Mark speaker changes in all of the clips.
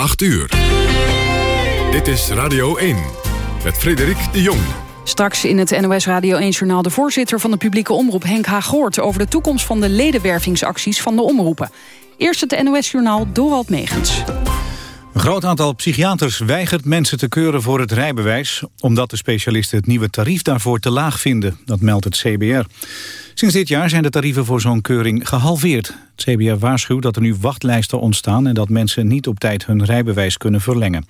Speaker 1: 8 uur. Dit is Radio 1 met Frederik de Jong.
Speaker 2: Straks in het NOS Radio 1-journaal de voorzitter van de publieke omroep Henk Hagoort... over de toekomst van de ledenwervingsacties van de omroepen. Eerst het NOS-journaal Dorald Megens.
Speaker 3: Een groot aantal psychiaters weigert mensen te keuren voor het rijbewijs... omdat de specialisten het nieuwe tarief daarvoor te laag vinden. Dat meldt het CBR. Sinds dit jaar zijn de tarieven voor zo'n keuring gehalveerd. Het CBR waarschuwt dat er nu wachtlijsten ontstaan... en dat mensen niet op tijd hun rijbewijs kunnen verlengen.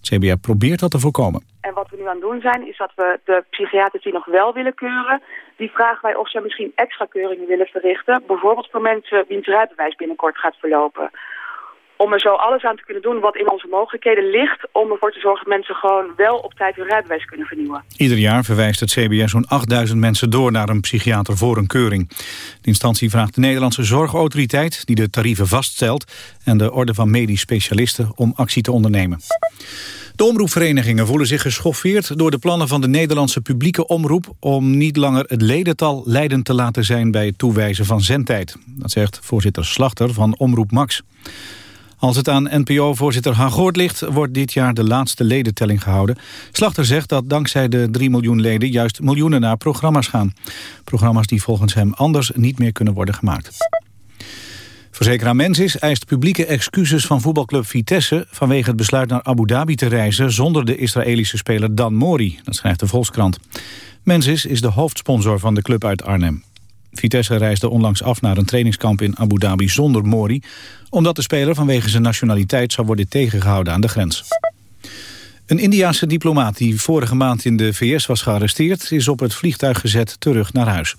Speaker 3: Het CBR probeert dat te voorkomen.
Speaker 4: En wat we nu aan het doen zijn, is dat we de psychiaters die nog wel willen keuren... die vragen wij of ze misschien extra keuringen willen verrichten. Bijvoorbeeld voor mensen wiens rijbewijs binnenkort gaat verlopen om er zo alles aan te kunnen doen wat in onze mogelijkheden ligt... om ervoor te zorgen dat mensen gewoon wel op tijd hun rijbewijs kunnen vernieuwen.
Speaker 3: Ieder jaar verwijst het CBS zo'n 8000 mensen door naar een psychiater voor een keuring. De instantie vraagt de Nederlandse Zorgautoriteit, die de tarieven vaststelt... en de Orde van Medisch Specialisten om actie te ondernemen. De omroepverenigingen voelen zich geschoffeerd door de plannen van de Nederlandse publieke omroep om niet langer het ledental leidend te laten zijn bij het toewijzen van zendtijd. Dat zegt voorzitter Slachter van Omroep Max. Als het aan NPO-voorzitter Hagoort ligt, wordt dit jaar de laatste ledentelling gehouden. Slachter zegt dat dankzij de 3 miljoen leden juist miljoenen naar programma's gaan. Programma's die volgens hem anders niet meer kunnen worden gemaakt. Verzekeraar Mensis eist publieke excuses van voetbalclub Vitesse... vanwege het besluit naar Abu Dhabi te reizen zonder de Israëlische speler Dan Mori. Dat schrijft de Volkskrant. Mensis is de hoofdsponsor van de club uit Arnhem. Vitesse reisde onlangs af naar een trainingskamp in Abu Dhabi zonder Mori... omdat de speler vanwege zijn nationaliteit zou worden tegengehouden aan de grens. Een Indiaanse diplomaat die vorige maand in de VS was gearresteerd... is op het vliegtuig gezet terug naar huis.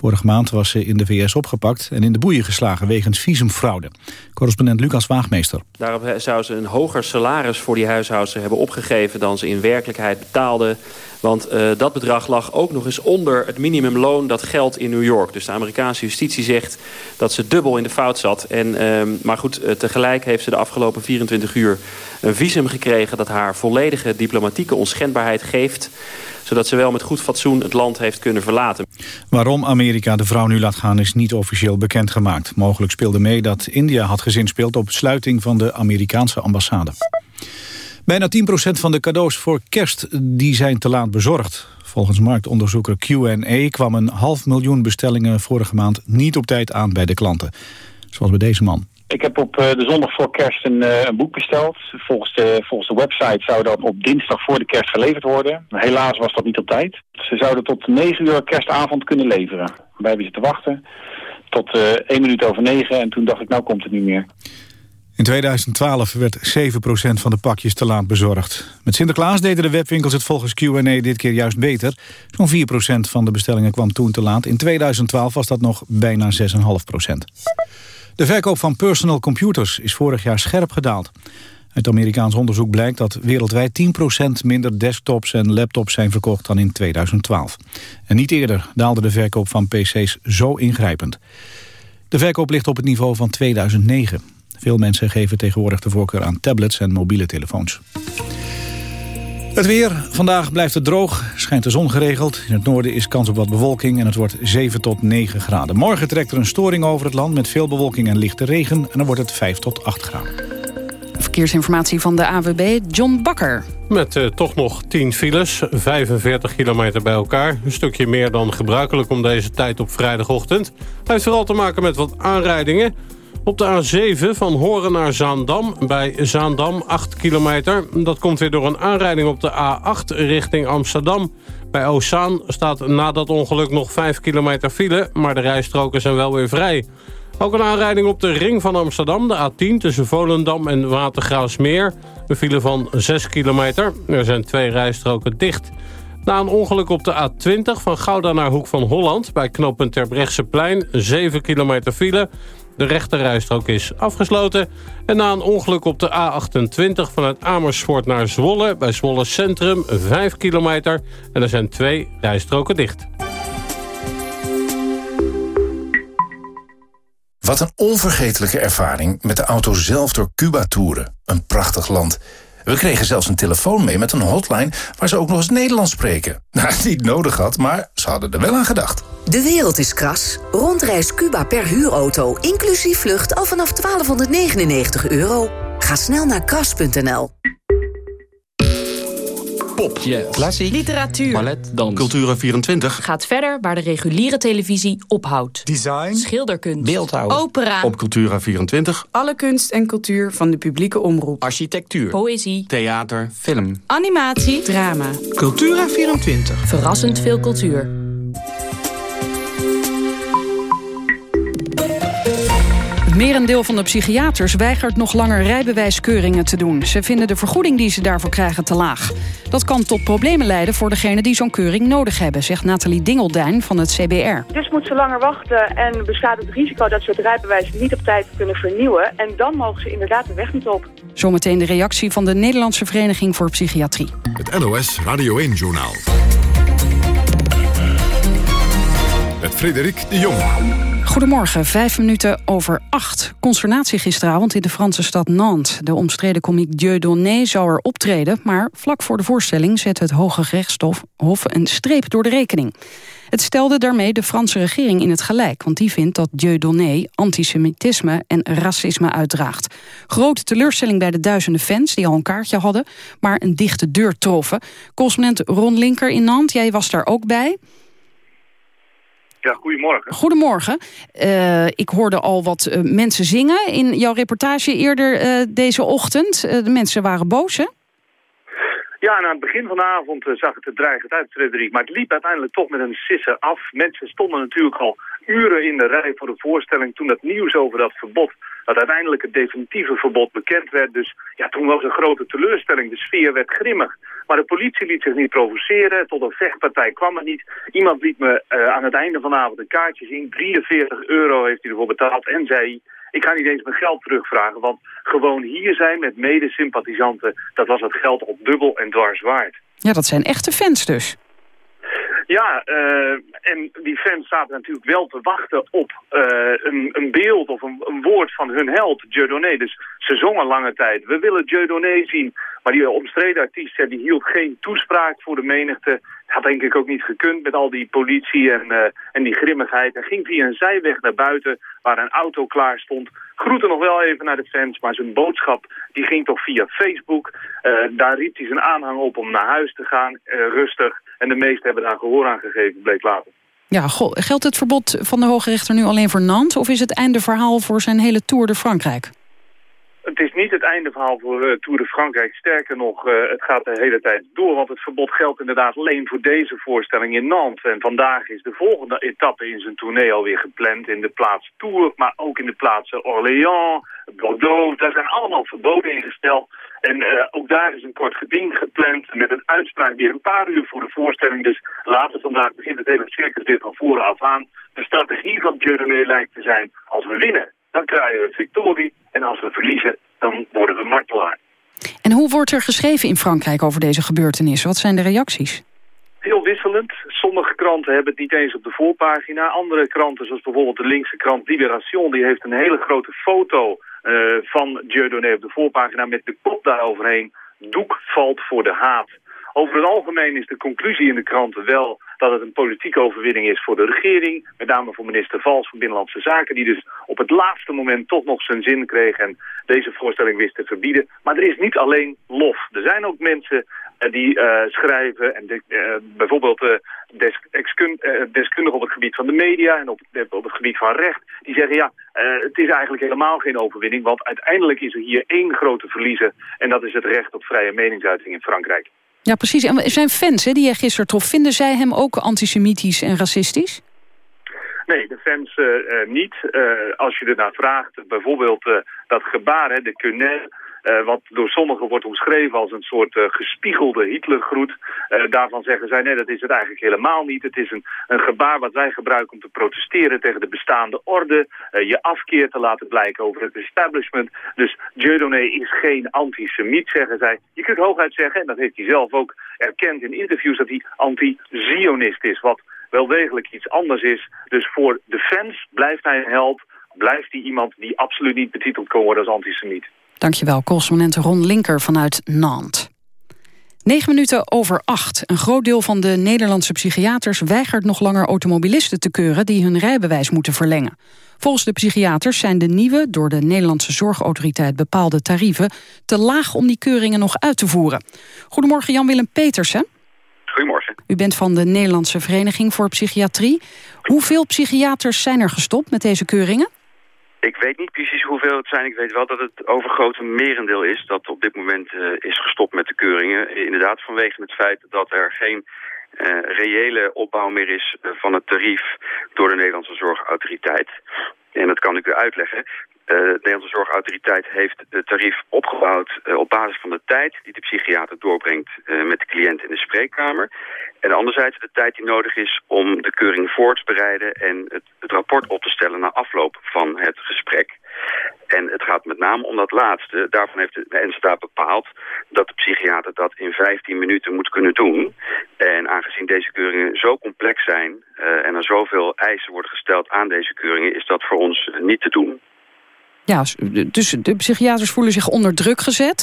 Speaker 3: Vorige maand was ze in de VS opgepakt en in de boeien geslagen wegens visumfraude. Correspondent Lucas Waagmeester.
Speaker 5: Daarop zou ze een hoger salaris voor die huishoudster hebben opgegeven dan ze in werkelijkheid betaalde. Want uh, dat bedrag lag ook nog eens onder het minimumloon dat geldt in New York. Dus de Amerikaanse justitie zegt dat ze dubbel in de fout zat. En, uh, maar goed, uh, tegelijk heeft ze de afgelopen 24 uur een visum gekregen... dat haar volledige diplomatieke onschendbaarheid geeft zodat ze wel met goed fatsoen het land heeft kunnen verlaten.
Speaker 3: Waarom Amerika de vrouw nu laat gaan is niet officieel bekendgemaakt. Mogelijk speelde mee dat India had gezinspeeld op sluiting van de Amerikaanse ambassade. Bijna 10% van de cadeaus voor kerst die zijn te laat bezorgd. Volgens marktonderzoeker Q&A kwam een half miljoen bestellingen vorige maand niet op tijd aan bij de klanten. Zoals bij deze man.
Speaker 6: Ik heb op de zondag voor kerst een, een, boek besteld. Volgens de, volgens de website zou dat op dinsdag voor de kerst geleverd worden. Helaas was dat niet op tijd. Ze zouden tot 9 uur kerstavond kunnen leveren. Wij hebben te wachten tot uh, 1 minuut over 9 en toen dacht ik nou komt het niet meer.
Speaker 3: In 2012 werd 7% van de pakjes te laat bezorgd. Met Sinterklaas deden de webwinkels het volgens Q&A dit keer juist beter. Zo'n 4% van de bestellingen kwam toen te laat. In 2012 was dat nog bijna 6,5%. De verkoop van personal computers is vorig jaar scherp gedaald. Uit Amerikaans onderzoek blijkt dat wereldwijd 10% minder desktops en laptops zijn verkocht dan in 2012. En niet eerder daalde de verkoop van pc's zo ingrijpend. De verkoop ligt op het niveau van 2009. Veel mensen geven tegenwoordig de voorkeur aan tablets en mobiele telefoons. Het weer. Vandaag blijft het droog. Schijnt de zon geregeld. In het noorden is kans op wat bewolking en het wordt 7 tot 9 graden. Morgen trekt er een storing over het land met veel bewolking en lichte regen. En dan wordt het 5 tot 8 graden.
Speaker 2: Verkeersinformatie van de AWB, John Bakker.
Speaker 7: Met uh, toch nog 10 files, 45 kilometer bij elkaar. Een stukje meer dan gebruikelijk om deze tijd op vrijdagochtend. Het heeft vooral te maken met wat aanrijdingen. Op de A7 van Horen naar Zaandam, bij Zaandam 8 kilometer. Dat komt weer door een aanrijding op de A8 richting Amsterdam. Bij Ozaan staat na dat ongeluk nog 5 kilometer file... maar de rijstroken zijn wel weer vrij. Ook een aanrijding op de ring van Amsterdam, de A10... tussen Volendam en Watergraafsmeer. Een file van 6 kilometer. Er zijn twee rijstroken dicht... Na een ongeluk op de A20 van Gouda naar Hoek van Holland... bij knooppunt Terbrechtseplein, 7 kilometer file. De rechterrijstrook is afgesloten. En na een ongeluk op de A28 vanuit Amersfoort naar Zwolle... bij Zwolle Centrum, 5 kilometer. En er zijn twee rijstroken dicht.
Speaker 8: Wat een onvergetelijke ervaring met de auto zelf door Cuba toeren. Een prachtig land. We kregen zelfs een telefoon mee met een hotline waar ze ook nog eens Nederlands spreken. Nou, niet nodig had, maar ze hadden er wel aan gedacht.
Speaker 9: De wereld is kras. Rondreis Cuba per huurauto, inclusief vlucht al vanaf 1299 euro. Ga snel naar kras.nl.
Speaker 10: Pop, klassiek,
Speaker 11: literatuur,
Speaker 10: ballet, dans, Cultura24
Speaker 11: gaat verder waar de reguliere televisie ophoudt.
Speaker 10: Design,
Speaker 11: schilderkunst,
Speaker 10: beeldhouw,
Speaker 11: opera.
Speaker 10: Op Cultura24
Speaker 12: alle kunst en cultuur van de publieke omroep.
Speaker 10: Architectuur,
Speaker 11: poëzie,
Speaker 10: theater, film,
Speaker 11: animatie,
Speaker 12: drama.
Speaker 10: Cultura24
Speaker 11: verrassend veel cultuur.
Speaker 2: Merendeel van de psychiaters weigert nog langer rijbewijskeuringen te doen. Ze vinden de vergoeding die ze daarvoor krijgen te laag. Dat kan tot problemen leiden voor degenen die zo'n keuring nodig hebben... zegt Nathalie Dingelduin van het CBR.
Speaker 4: Dus moet ze langer wachten en bestaat het risico dat ze het rijbewijs niet op tijd kunnen vernieuwen. En dan mogen ze inderdaad de weg niet op.
Speaker 2: Zometeen de reactie van de Nederlandse Vereniging voor Psychiatrie.
Speaker 1: Het NOS Radio 1-journaal. Met Frederik de Jong.
Speaker 2: Goedemorgen, vijf minuten over acht. Consternatie gisteravond in de Franse stad Nantes. De omstreden komiek Dieudonné zou er optreden... maar vlak voor de voorstelling zette het Hoge Rechtshof een streep door de rekening. Het stelde daarmee de Franse regering in het gelijk... want die vindt dat Dieudonné antisemitisme en racisme uitdraagt. Grote teleurstelling bij de duizenden fans die al een kaartje hadden... maar een dichte deur troffen. Correspondent Ron Linker in Nantes, jij was daar ook bij...
Speaker 13: Ja, goedemorgen.
Speaker 2: Goedemorgen. Uh, ik hoorde al wat uh, mensen zingen in jouw reportage eerder uh, deze ochtend. de mensen waren boos, hè?
Speaker 13: Ja, en aan het begin van de avond zag het er dreigend uit, Frederik. Maar het liep uiteindelijk toch met een sisser af. Mensen stonden natuurlijk al uren in de rij voor de voorstelling... toen het nieuws over dat verbod, dat uiteindelijk het definitieve verbod bekend werd. Dus ja, toen was een grote teleurstelling. De sfeer werd grimmig. Maar de politie liet zich niet provoceren. Tot een vechtpartij kwam het niet. Iemand liet me uh, aan het einde van de avond een kaartje zien. 43 euro heeft hij ervoor betaald. En zei, ik ga niet eens mijn geld terugvragen. Want gewoon hier zijn met medesympathisanten... dat was het geld op dubbel en dwars waard.
Speaker 2: Ja, dat zijn echte fans dus.
Speaker 13: Ja, uh, en die fans zaten natuurlijk wel te wachten op uh, een, een, beeld of een, een, woord van hun held, Dieudonné. Dus ze zongen lange tijd. We willen Dieudonné zien. Maar die omstreden artiest ja, die hield geen toespraak voor de menigte. Had denk ik ook niet gekund met al die politie en, uh, en die grimmigheid. En ging via een zijweg naar buiten waar een auto klaar stond. Groette nog wel even naar de fans, maar zijn boodschap die ging toch via Facebook. Uh, daar riep hij zijn aanhang op om naar huis te gaan, uh, rustig. En de meesten hebben daar gehoor aan gegeven, bleek later.
Speaker 2: Ja, geldt het verbod van de Hoge Rechter nu alleen voor Nantes... of is het einde verhaal voor zijn hele Tour de Frankrijk?
Speaker 13: Het is niet het einde verhaal voor uh, Tour de Frankrijk. Sterker nog, uh, het gaat de hele tijd door. Want het verbod geldt inderdaad alleen voor deze voorstelling in Nantes. En vandaag is de volgende etappe in zijn tournee alweer gepland in de plaats Tours. Maar ook in de plaatsen Orléans, Bordeaux. Daar zijn allemaal verboden ingesteld. En uh, ook daar is een kort geding gepland met een uitspraak weer een paar uur voor de voorstelling. Dus later vandaag begint het hele circus weer van voren af aan. De strategie van Dieudonné lijkt te zijn, als we winnen, dan krijgen we victorie. En als we verliezen, dan worden we martelaar.
Speaker 2: En hoe wordt er geschreven in Frankrijk over deze gebeurtenis? Wat zijn de reacties?
Speaker 13: Heel wisselend. Sommige kranten hebben het niet eens op de voorpagina. Andere kranten, zoals bijvoorbeeld de linkse krant Libération... die heeft een hele grote foto uh, van Dieudonné op de voorpagina... met de kop daaroverheen. Doek valt voor de haat. Over het algemeen is de conclusie in de kranten wel dat het een politieke overwinning is voor de regering. Met name voor minister Vals van Binnenlandse Zaken, die dus op het laatste moment toch nog zijn zin kreeg en deze voorstelling wist te verbieden. Maar er is niet alleen lof. Er zijn ook mensen uh, die uh, schrijven en de, uh, bijvoorbeeld desk, deskundigen op het gebied van de media en op, op het gebied van recht, die zeggen ja, het is eigenlijk helemaal geen overwinning, want uiteindelijk is er hier één grote verliezer en dat is het recht op vrije meningsuiting in Frankrijk.
Speaker 2: Ja, precies. En zijn fans hè, die jij gisteren trof, vinden zij hem ook antisemitisch en racistisch?
Speaker 13: Nee, de fans uh, uh, niet. Uh, als je ernaar vraagt, bijvoorbeeld dat gebaar, hè, de quenelle... Uh, wat door sommigen wordt omschreven als een soort uh, gespiegelde Hitlergroet. Uh, daarvan zeggen zij, nee, dat is het eigenlijk helemaal niet. Het is een, een gebaar wat wij gebruiken om te protesteren tegen de bestaande orde. je afkeer te laten blijken over het establishment. Dus Dieudonné is geen antisemiet, zeggen zij. Je kunt hooguit zeggen, en dat heeft hij zelf ook erkend in interviews, dat hij anti-Zionist is. Wat wel degelijk iets anders is. Dus voor de fans blijft hij een held. Blijft hij iemand die absoluut niet betiteld kan worden als antisemiet.
Speaker 2: Dankjewel, correspondent Ron Linker vanuit Nantes. Negen minuten over acht. Een groot deel van de Nederlandse psychiaters weigert nog langer automobilisten te keuren die hun rijbewijs moeten verlengen. Volgens de psychiaters zijn de nieuwe, door de Nederlandse Zorgautoriteit bepaalde tarieven te laag om die keuringen nog uit te voeren. Goedemorgen Jan-Willem Petersen.
Speaker 14: Goedemorgen.
Speaker 2: U bent van de Nederlandse Vereniging voor Psychiatrie. Hoeveel psychiaters zijn er gestopt met deze keuringen?
Speaker 14: Ik weet niet precies hoeveel het zijn. Ik weet wel dat het overgrote merendeel is dat op dit moment uh, is gestopt met de keuringen. Inderdaad vanwege het feit dat er geen uh, reële opbouw meer is uh, van het tarief door de Nederlandse Zorgautoriteit. En dat kan ik u uitleggen. Uh, de Nederlandse Zorgautoriteit heeft het tarief opgebouwd uh, op basis van de tijd die de psychiater doorbrengt uh, met de cliënt in de spreekkamer. En anderzijds de tijd die nodig is om de keuring voor te bereiden en het, het rapport op te stellen na afloop van het gesprek. En het gaat met name om dat laatste. Daarvan heeft de NSTA bepaald dat de psychiater dat in 15 minuten moet kunnen doen. En aangezien deze keuringen zo complex zijn en er zoveel eisen worden gesteld aan deze keuringen, is dat voor ons niet te doen.
Speaker 2: Ja, dus de psychiaters voelen zich onder druk gezet.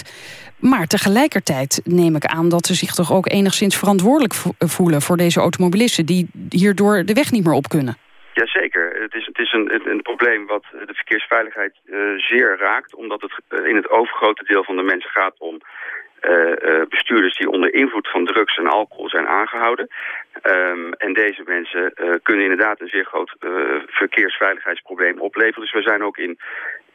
Speaker 2: Maar tegelijkertijd neem ik aan dat ze zich toch ook enigszins verantwoordelijk voelen... voor deze automobilisten die hierdoor de weg niet meer op kunnen.
Speaker 14: Jazeker. Het is, het is een, een, probleem wat de verkeersveiligheid uh, zeer raakt... omdat het uh, in het overgrote deel van de mensen gaat om... Bestuurders die onder invloed van drugs en alcohol zijn aangehouden. Um, en deze mensen kunnen inderdaad een zeer groot verkeersveiligheidsprobleem opleveren. Dus we zijn ook in,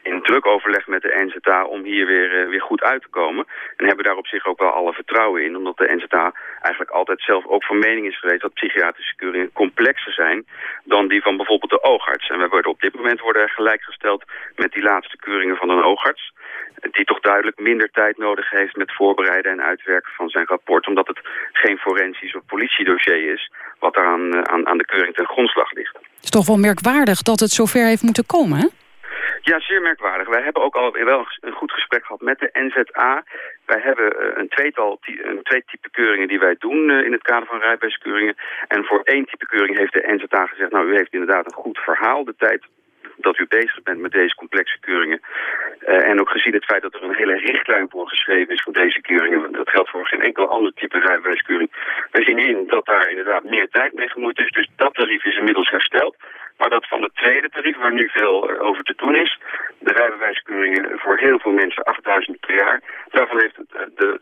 Speaker 14: in druk overleg met de NZA om hier weer, weer goed uit te komen. En hebben daar op zich ook wel alle vertrouwen in. Omdat de NZA eigenlijk altijd zelf ook van mening is geweest dat psychiatrische keuringen complexer zijn dan die van bijvoorbeeld de oogarts. En we worden op dit moment worden gelijkgesteld met die laatste keuringen van een oogarts die toch duidelijk minder tijd nodig heeft met voorbereiden en uitwerken van zijn rapport. Omdat het geen forensisch of politiedossier is wat daar aan, aan, aan de keuring ten grondslag ligt.
Speaker 2: Het is toch wel merkwaardig dat het zover heeft moeten komen, hè?
Speaker 14: Ja, zeer merkwaardig. Wij hebben ook al wel een goed gesprek gehad met de NZA. Wij hebben een tweetal een twee type keuringen die wij doen in het kader van rijbewijskeuringen. En voor één type keuring heeft de NZA gezegd, nou u heeft inderdaad een goed verhaal. De tijd dat u bezig bent met deze complexe keuringen. Uh, en ook gezien het feit dat er een hele richtlijn voor geschreven is voor deze keuringen. Dat geldt voor geen enkel ander type rijbewijskeuring. Wij zien in dat daar inderdaad meer tijd mee gemoeid is. Dus dat tarief is inmiddels hersteld. Maar dat van het tweede tarief, waar nu veel over te doen is... de rijbewijskeuringen voor heel veel mensen 8000 per jaar... daarvan heeft de, de,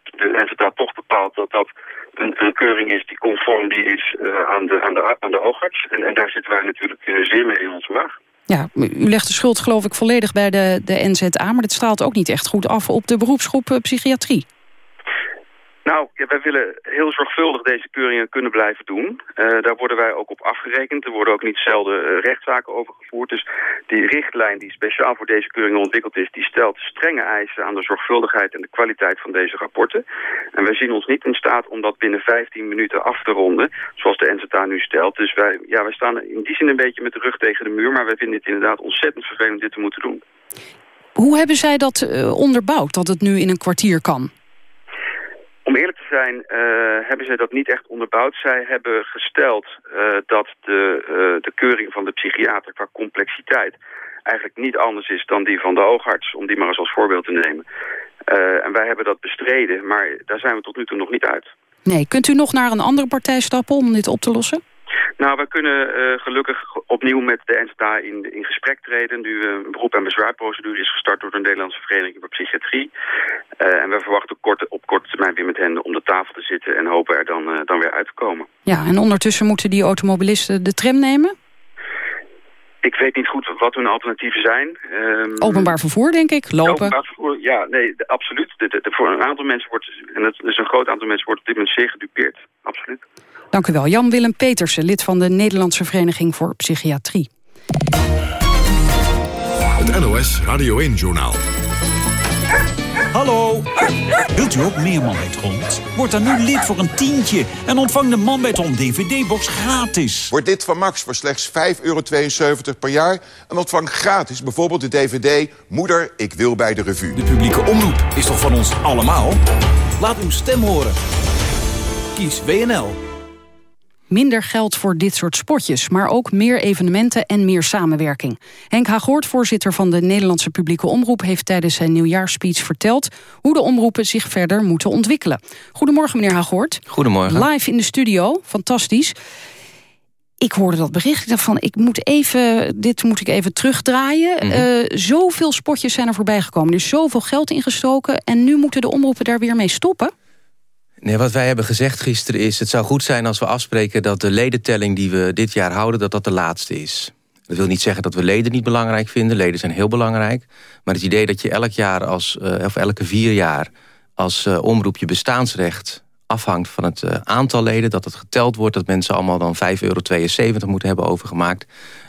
Speaker 14: de toch bepaald dat dat een, keuring is die conform die is aan, de, aan, de, aan de oogarts. En, daar zitten wij natuurlijk zeer mee in onze maag.
Speaker 2: Ja, u legt de schuld geloof ik volledig bij de, de NZA... maar dit straalt ook niet echt goed af op de beroepsgroep psychiatrie.
Speaker 14: Nou, wij willen heel zorgvuldig deze keuringen kunnen blijven doen. Uh, daar worden wij ook op afgerekend. Er worden ook niet zelden uh, rechtszaken over gevoerd. Dus die richtlijn die speciaal voor deze keuringen ontwikkeld is... die stelt strenge eisen aan de zorgvuldigheid en de kwaliteit van deze rapporten. En wij zien ons niet in staat om dat binnen 15 minuten af te ronden... zoals de NZA nu stelt. Dus wij, ja, wij staan in die zin een beetje met de rug tegen de muur... maar wij vinden het inderdaad ontzettend vervelend dit te moeten doen.
Speaker 2: Hoe hebben zij dat uh, onderbouwd, dat het nu in een kwartier kan?
Speaker 14: Zijn uh, hebben zij dat niet echt onderbouwd. Zij hebben gesteld uh, dat de, uh, de keuring van de psychiater qua complexiteit eigenlijk niet anders is dan die van de oogarts, om die maar eens als voorbeeld te nemen. en wij hebben dat bestreden, maar daar zijn we tot nu toe nog niet uit.
Speaker 2: Nee, kunt u nog naar een andere partij stappen om dit op te lossen?
Speaker 14: Nou, we kunnen uh, gelukkig opnieuw met de NSTA in, in gesprek treden. Nu een beroep- en bezwaarprocedure is gestart door de Nederlandse Vereniging voor Psychiatrie. Uh, en we verwachten kort, op korte termijn weer met hen om de tafel te zitten en hopen er dan, dan weer uit te komen.
Speaker 2: Ja, en ondertussen moeten die automobilisten de tram nemen?
Speaker 14: Ik weet niet goed wat hun alternatieven zijn.
Speaker 2: Um, openbaar vervoer, denk ik? Lopen?
Speaker 14: Openbaar vervoer, ja, nee, de, absoluut. De, de, voor een aantal mensen wordt, en dat is een groot aantal mensen, wordt op dit moment zeer gedupeerd. Absoluut.
Speaker 2: Dank u wel. Jan-Willem Petersen, lid van de Nederlandse Vereniging voor Psychiatrie.
Speaker 1: Het NOS Radio 1-journaal.
Speaker 15: Hallo, wilt u ook meer Man bij het Hond? Word dan nu lid voor een tientje en ontvang de Man bij het Hond DVD-box gratis.
Speaker 16: Word dit van Max voor slechts 5,72 euro per jaar... en ontvang gratis bijvoorbeeld de DVD Moeder, ik wil bij de revue.
Speaker 15: De publieke omroep is toch van ons allemaal? Laat uw stem horen. Kies WNL.
Speaker 2: Minder geld voor dit soort spotjes, maar ook meer evenementen en meer samenwerking. Henk Hagoort, voorzitter van de Nederlandse publieke omroep... heeft tijdens zijn nieuwjaarspeech verteld hoe de omroepen zich verder moeten ontwikkelen. Goedemorgen, meneer Hagoort.
Speaker 17: Goedemorgen.
Speaker 2: Live in de studio, fantastisch. ik hoorde dat bericht. Ik dacht van, ik moet even, dit moet ik even terugdraaien. Mm zoveel spotjes zijn er voorbij gekomen. Er is zoveel geld ingestoken. En nu moeten de omroepen daar weer mee stoppen.
Speaker 17: Nee, wat wij hebben gezegd gisteren is... het zou goed zijn als we afspreken dat de ledentelling die we dit jaar houden... dat dat de laatste is. Dat wil niet zeggen dat we leden niet belangrijk vinden. Leden zijn heel belangrijk. Maar het idee dat je elk jaar als, uh, of elke vier jaar als uh, omroep je bestaansrecht afhangt van het uh, aantal leden... dat het geteld wordt, dat mensen allemaal dan 5,72 euro moeten hebben overgemaakt...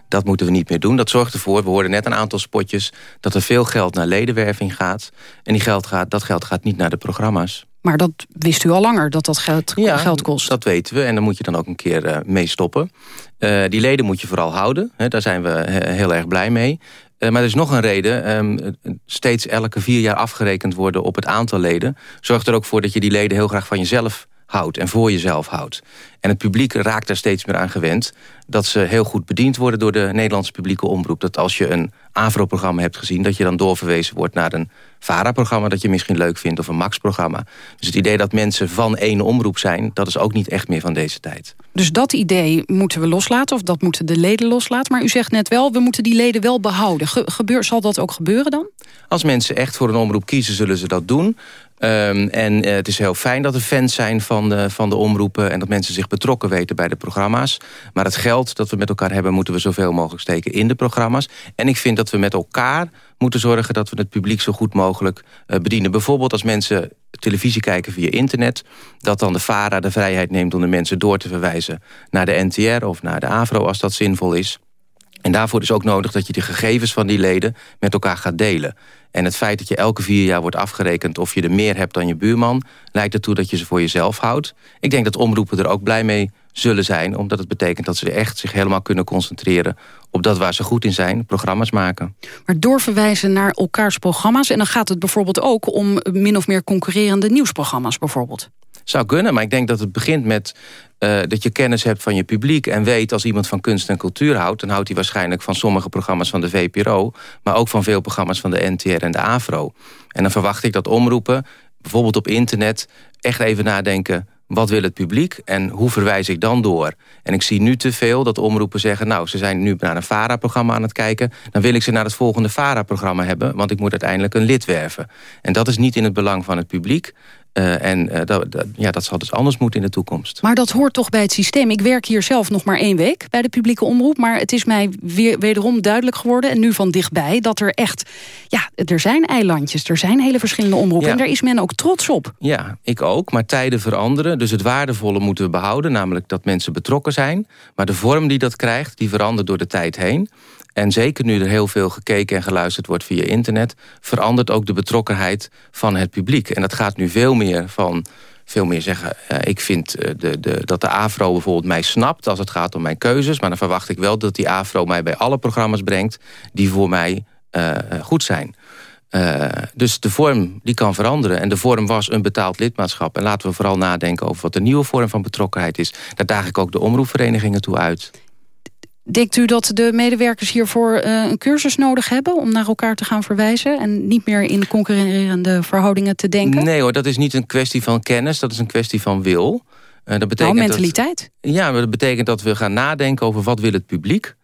Speaker 17: dat moeten we niet meer doen. Dat zorgt ervoor, we hoorden net een aantal spotjes... dat er veel geld naar ledenwerving gaat. En die geld gaat, dat geld gaat niet naar de programma's.
Speaker 2: Maar dat wist u al langer, dat dat geld,
Speaker 17: ja,
Speaker 2: geld kost?
Speaker 17: dat weten we. En daar moet je dan ook een keer uh, mee stoppen. Uh, die leden moet je vooral houden. Hè, daar zijn we heel erg blij mee. Uh, maar er is nog een reden. Um, steeds elke vier jaar afgerekend worden op het aantal leden. Zorgt er ook voor dat je die leden heel graag van jezelf houdt en voor jezelf houdt. En het publiek raakt daar steeds meer aan gewend... dat ze heel goed bediend worden door de Nederlandse publieke omroep. Dat als je een AVRO-programma hebt gezien... dat je dan doorverwezen wordt naar een VARA-programma... dat je misschien leuk vindt, of een MAX-programma. Dus het idee dat mensen van één omroep zijn... dat is ook niet echt meer van deze tijd.
Speaker 2: Dus dat idee moeten we loslaten, of dat moeten de leden loslaten. Maar u zegt net wel, we moeten die leden wel behouden. Ge gebeur, zal dat ook gebeuren dan?
Speaker 17: Als mensen echt voor een omroep kiezen, zullen ze dat doen. Um, en uh, het is heel fijn dat er fans zijn van de, van de omroepen... en dat mensen zich betrokken weten bij de programma's. Maar het geld dat we met elkaar hebben... moeten we zoveel mogelijk steken in de programma's. En ik vind dat we met elkaar moeten zorgen... dat we het publiek zo goed mogelijk uh, bedienen. Bijvoorbeeld als mensen televisie kijken via internet... dat dan de VARA de vrijheid neemt om de mensen door te verwijzen... naar de NTR of naar de AVRO als dat zinvol is... En daarvoor is ook nodig dat je de gegevens van die leden met elkaar gaat delen. En het feit dat je elke vier jaar wordt afgerekend of je er meer hebt dan je buurman... leidt ertoe dat je ze voor jezelf houdt. Ik denk dat omroepen er ook blij mee zullen zijn... omdat het betekent dat ze echt zich helemaal kunnen concentreren... op dat waar ze goed in zijn, programma's maken.
Speaker 2: Maar doorverwijzen naar elkaars programma's... en dan gaat het bijvoorbeeld ook om min of meer concurrerende nieuwsprogramma's bijvoorbeeld.
Speaker 17: Zou kunnen, maar ik denk dat het begint met uh, dat je kennis hebt van je publiek... en weet als iemand van kunst en cultuur houdt... dan houdt hij waarschijnlijk van sommige programma's van de VPRO... maar ook van veel programma's van de NTR en de AVRO. En dan verwacht ik dat omroepen, bijvoorbeeld op internet... echt even nadenken, wat wil het publiek en hoe verwijs ik dan door? En ik zie nu te veel dat omroepen zeggen... nou, ze zijn nu naar een VARA-programma aan het kijken... dan wil ik ze naar het volgende VARA-programma hebben... want ik moet uiteindelijk een lid werven. En dat is niet in het belang van het publiek. Uh, en uh, dat, dat, ja, dat zal dus anders moeten in de toekomst.
Speaker 2: Maar dat hoort toch bij het systeem. Ik werk hier zelf nog maar één week bij de publieke omroep... maar het is mij weer, wederom duidelijk geworden... en nu van dichtbij, dat er echt... ja, er zijn eilandjes, er zijn hele verschillende omroepen... Ja. en daar is men ook trots op.
Speaker 17: Ja, ik ook, maar tijden veranderen. Dus het waardevolle moeten we behouden... namelijk dat mensen betrokken zijn. Maar de vorm die dat krijgt, die verandert door de tijd heen. En zeker nu er heel veel gekeken en geluisterd wordt via internet... verandert ook de betrokkenheid van het publiek. En dat gaat nu veel meer van veel meer zeggen... Uh, ik vind uh, de, de, dat de AVRO bijvoorbeeld mij snapt als het gaat om mijn keuzes... maar dan verwacht ik wel dat die AVRO mij bij alle programma's brengt... die voor mij uh, goed zijn. dus de vorm die kan veranderen. En de vorm was een betaald lidmaatschap. En laten we vooral nadenken over wat de nieuwe vorm van betrokkenheid is. Daar daag ik ook de omroepverenigingen toe uit.
Speaker 2: Denkt u dat de medewerkers hiervoor uh, een cursus nodig hebben... om naar elkaar te gaan verwijzen... en niet meer in concurrerende verhoudingen te denken?
Speaker 17: Nee hoor, dat is niet een kwestie van kennis. Dat is een kwestie van wil.
Speaker 2: Uh, dat betekent nou, mentaliteit?
Speaker 17: Dat, ja, dat betekent dat we gaan nadenken over wat wil het publiek.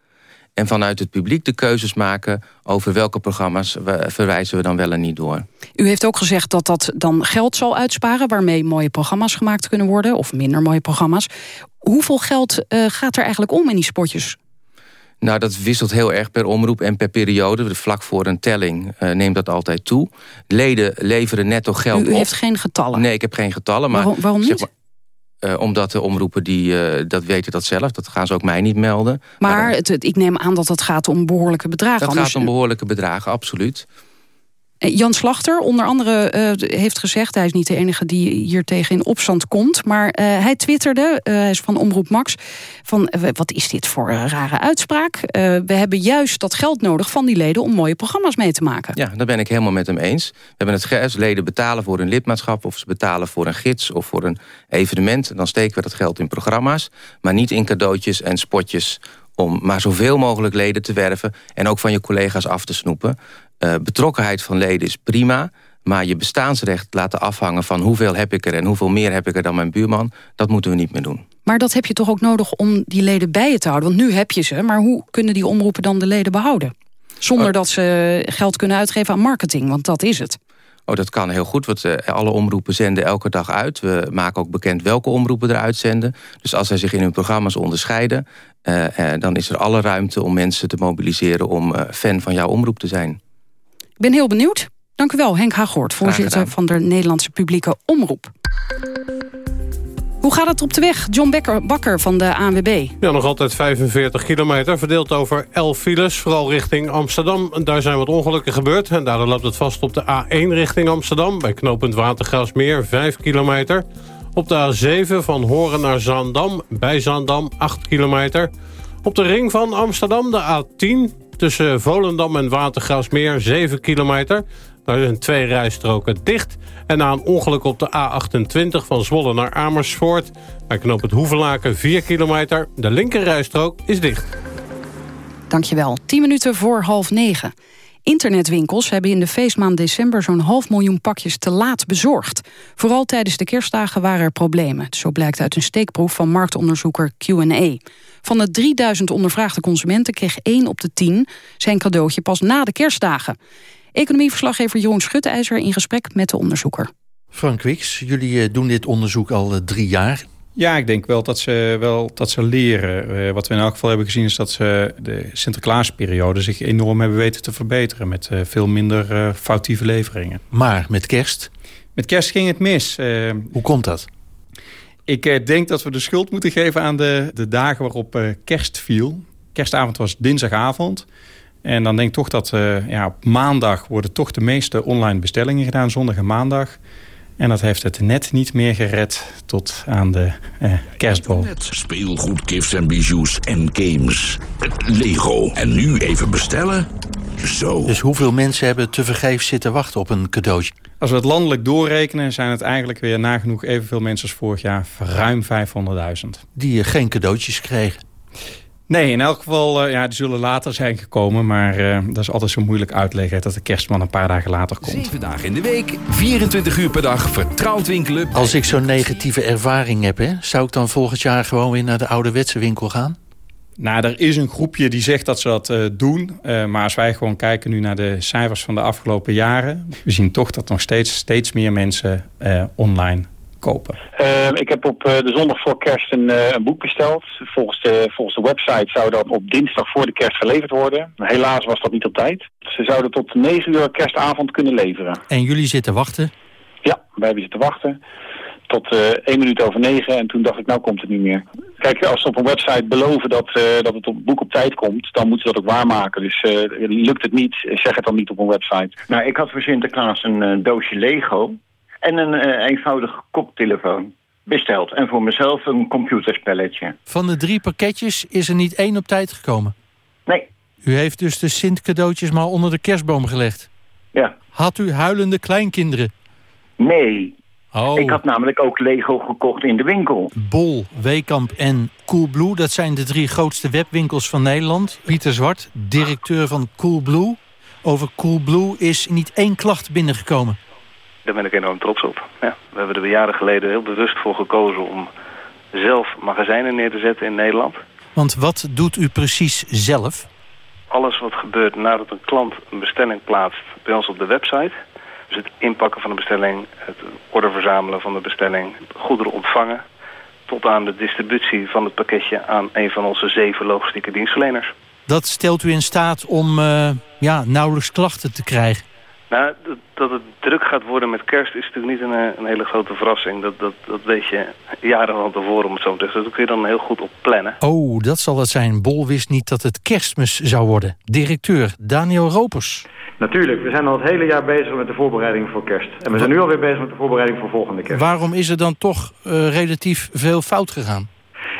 Speaker 17: En vanuit het publiek de keuzes maken... over welke programma's we, verwijzen we dan wel en niet door.
Speaker 2: U heeft ook gezegd dat dat dan geld zal uitsparen... waarmee mooie programma's gemaakt kunnen worden... of minder mooie programma's. Hoeveel geld uh, gaat er eigenlijk om in die spotjes?
Speaker 17: Nou, dat wisselt heel erg per omroep en per periode. Vlak voor een telling uh, neemt dat altijd toe. Leden leveren netto geld
Speaker 2: u, u heeft geen getallen?
Speaker 17: Nee, ik heb geen getallen. Maar,
Speaker 2: waarom, waarom niet?
Speaker 17: Zeg maar, uh, omdat de omroepen die, uh, dat weten dat zelf. Dat gaan ze ook mij niet melden.
Speaker 2: Maar, maar het, het, ik neem aan dat het gaat om behoorlijke bedragen.
Speaker 17: Het gaat om behoorlijke bedragen, absoluut.
Speaker 2: Eh, Jan Slachter, onder andere, uh, heeft gezegd... hij is niet de enige die hier tegen in opstand komt... maar uh, hij twitterde, hij is van Omroep Max... van wat is dit voor een rare uitspraak? we hebben juist dat geld nodig van die leden... om mooie programma's mee te maken.
Speaker 17: Ja, daar ben ik helemaal met hem eens. We hebben het geld, leden betalen voor een lidmaatschap... of ze betalen voor een gids of voor een evenement... dan steken we dat geld in programma's... maar niet in cadeautjes en spotjes om maar zoveel mogelijk leden te werven... en ook van je collega's af te snoepen. Uh, betrokkenheid van leden is prima... Maar je bestaansrecht laten afhangen van hoeveel heb ik er... en hoeveel meer heb ik er dan mijn buurman, dat moeten we niet meer doen.
Speaker 2: Maar dat heb je toch ook nodig om die leden bij je te houden? Want nu heb je ze, maar hoe kunnen die omroepen dan de leden behouden? Zonder
Speaker 17: Oh.
Speaker 2: dat ze geld kunnen uitgeven aan marketing, want dat is het.
Speaker 17: Oh, dat kan heel goed, want eh, alle omroepen zenden elke dag uit. We maken ook bekend welke omroepen eruit zenden. Dus als zij zich in hun programma's onderscheiden... eh, eh, dan is er alle ruimte om mensen te mobiliseren... om eh, fan van jouw omroep te zijn.
Speaker 2: Ik ben heel benieuwd. Dank u wel, Henk Hagoort, voorzitter van de Nederlandse publieke omroep. Hoe gaat het op de weg? John Becker, Bakker van de ANWB.
Speaker 7: Ja, nog altijd 45 kilometer, verdeeld over 11 files. Vooral richting Amsterdam. Daar zijn wat ongelukken gebeurd. En daardoor loopt het vast op de A1 richting Amsterdam. Bij knooppunt Watergraafsmeer, 5 kilometer. Op de A7 van Horen naar Zaandam, bij Zaandam, 8 kilometer. Op de ring van Amsterdam, de A10... tussen Volendam en Watergraafsmeer, 7 kilometer... Daar zijn twee rijstroken dicht. En na een ongeluk op de A28 van Zwolle naar Amersfoort... bij knoop het Hoevelaken 4 kilometer. De linkerrijstrook is dicht.
Speaker 2: Dankjewel. 10 minuten voor half negen. Internetwinkels hebben in de feestmaand december zo'n half miljoen pakjes te laat bezorgd. Vooral tijdens de kerstdagen waren er problemen. Zo blijkt uit een steekproef van marktonderzoeker Q&A. Van de 3000 ondervraagde consumenten kreeg 1 op de 10 zijn cadeautje pas na de kerstdagen. Economieverslaggever Jeroen Schutteijzer in gesprek met de onderzoeker.
Speaker 18: Frank Wiks, jullie eh, doen dit onderzoek al eh, drie jaar.
Speaker 19: Ja, ik denk wel dat ze, wel, dat ze leren. Eh, wat we in elk geval hebben gezien is dat ze de Sinterklaasperiode zich enorm hebben weten te verbeteren. Met veel minder foutieve leveringen.
Speaker 18: Maar met kerst?
Speaker 19: Met kerst ging het mis.
Speaker 18: Hoe komt dat?
Speaker 19: Ik eh, denk dat we de schuld moeten geven aan de, de dagen waarop eh, kerst viel. Kerstavond was dinsdagavond. En dan denk ik toch dat eh, ja, op maandag worden toch de meeste online bestellingen gedaan. Zondag en maandag. En dat heeft het net niet meer gered tot aan de eh.
Speaker 20: Speelgoed, gifts en bijou's en games. Lego. En nu even bestellen? Zo.
Speaker 18: Dus hoeveel mensen hebben tevergeefs zitten wachten op een cadeautje?
Speaker 19: Als we het landelijk doorrekenen... zijn het eigenlijk weer nagenoeg evenveel mensen als vorig jaar. Ruim 500.000.
Speaker 18: Die eh, geen cadeautjes kregen.
Speaker 19: Nee, in elk geval, eh, ja, die zullen later zijn gekomen. Maar eh, dat is altijd zo moeilijk uitleggen... dat de kerstman een paar dagen later komt.
Speaker 21: Zeven dagen in de week, 24 uur per dag, vertrouwd winkelen.
Speaker 18: Als ik zo'n negatieve ervaring heb, hè, zou ik dan volgend jaar gewoon weer naar de ouderwetse winkel gaan?
Speaker 19: Nou, er is een groepje die zegt dat ze dat eh, doen. Eh, maar als wij gewoon kijken nu naar de cijfers van de afgelopen jaren... we zien toch dat nog steeds, steeds meer mensen eh, online kopen.
Speaker 6: Eh, ik heb op eh, de zondag voor kerst een, eh, een boek besteld. Volgens de, volgens de website zou dat op dinsdag voor de kerst geleverd worden. Helaas was dat niet op tijd. Ze zouden tot 9 uur kerstavond kunnen leveren.
Speaker 18: En jullie zitten wachten?
Speaker 6: Ja, wij hebben zitten wachten. Tot eh 1 minuut over 9 en toen dacht ik, nou komt het niet meer. Kijk, als ze op een website beloven dat, eh, dat het op het boek op tijd komt, dan moeten ze dat ook waarmaken. Dus eh, lukt het niet, zeg het dan niet op een website.
Speaker 22: Nou, ik had voor Sinterklaas een eh, doosje Lego en een eh, eenvoudige koptelefoon besteld. En voor mezelf een computerspelletje.
Speaker 18: Van de drie pakketjes is er niet één op tijd gekomen?
Speaker 22: Nee.
Speaker 18: U heeft dus de Sint cadeautjes maar onder de kerstboom gelegd?
Speaker 22: Ja.
Speaker 18: Had u huilende kleinkinderen?
Speaker 22: Nee.
Speaker 18: Oh.
Speaker 22: Ik had namelijk ook Lego gekocht in de winkel.
Speaker 18: Bol, Weekamp en Coolblue, dat zijn de drie grootste webwinkels van Nederland. Pieter Zwart, directeur van Coolblue. Over Coolblue is niet één klacht binnengekomen.
Speaker 23: Daar ben ik enorm trots op. Ja, we hebben er jaren geleden heel bewust voor gekozen om zelf magazijnen neer te zetten in Nederland.
Speaker 18: Want wat doet u precies zelf?
Speaker 23: Alles wat gebeurt nadat een klant een bestelling plaatst bij ons op de website. Dus het inpakken van de bestelling, het order verzamelen van de bestelling, goederen ontvangen. Tot aan de distributie van het pakketje aan een van onze zeven logistieke dienstverleners.
Speaker 18: Dat stelt u in staat om eh, ja, nauwelijks klachten te krijgen.
Speaker 23: Nou, dat, het druk gaat worden met kerst is natuurlijk niet een, eh, een hele grote verrassing. Dat, dat, dat weet je jaren van tevoren om het zo te zeggen. Dat kun je dan heel goed op plannen.
Speaker 18: Oh, dat zal het zijn. Bol wist niet dat het kerstmis zou worden. Directeur Daniel Ropers.
Speaker 24: Natuurlijk, we zijn al het hele jaar bezig met de voorbereiding voor kerst. En we zijn nu alweer bezig met de voorbereiding voor volgende kerst.
Speaker 18: Waarom is er dan toch eh, relatief veel fout gegaan?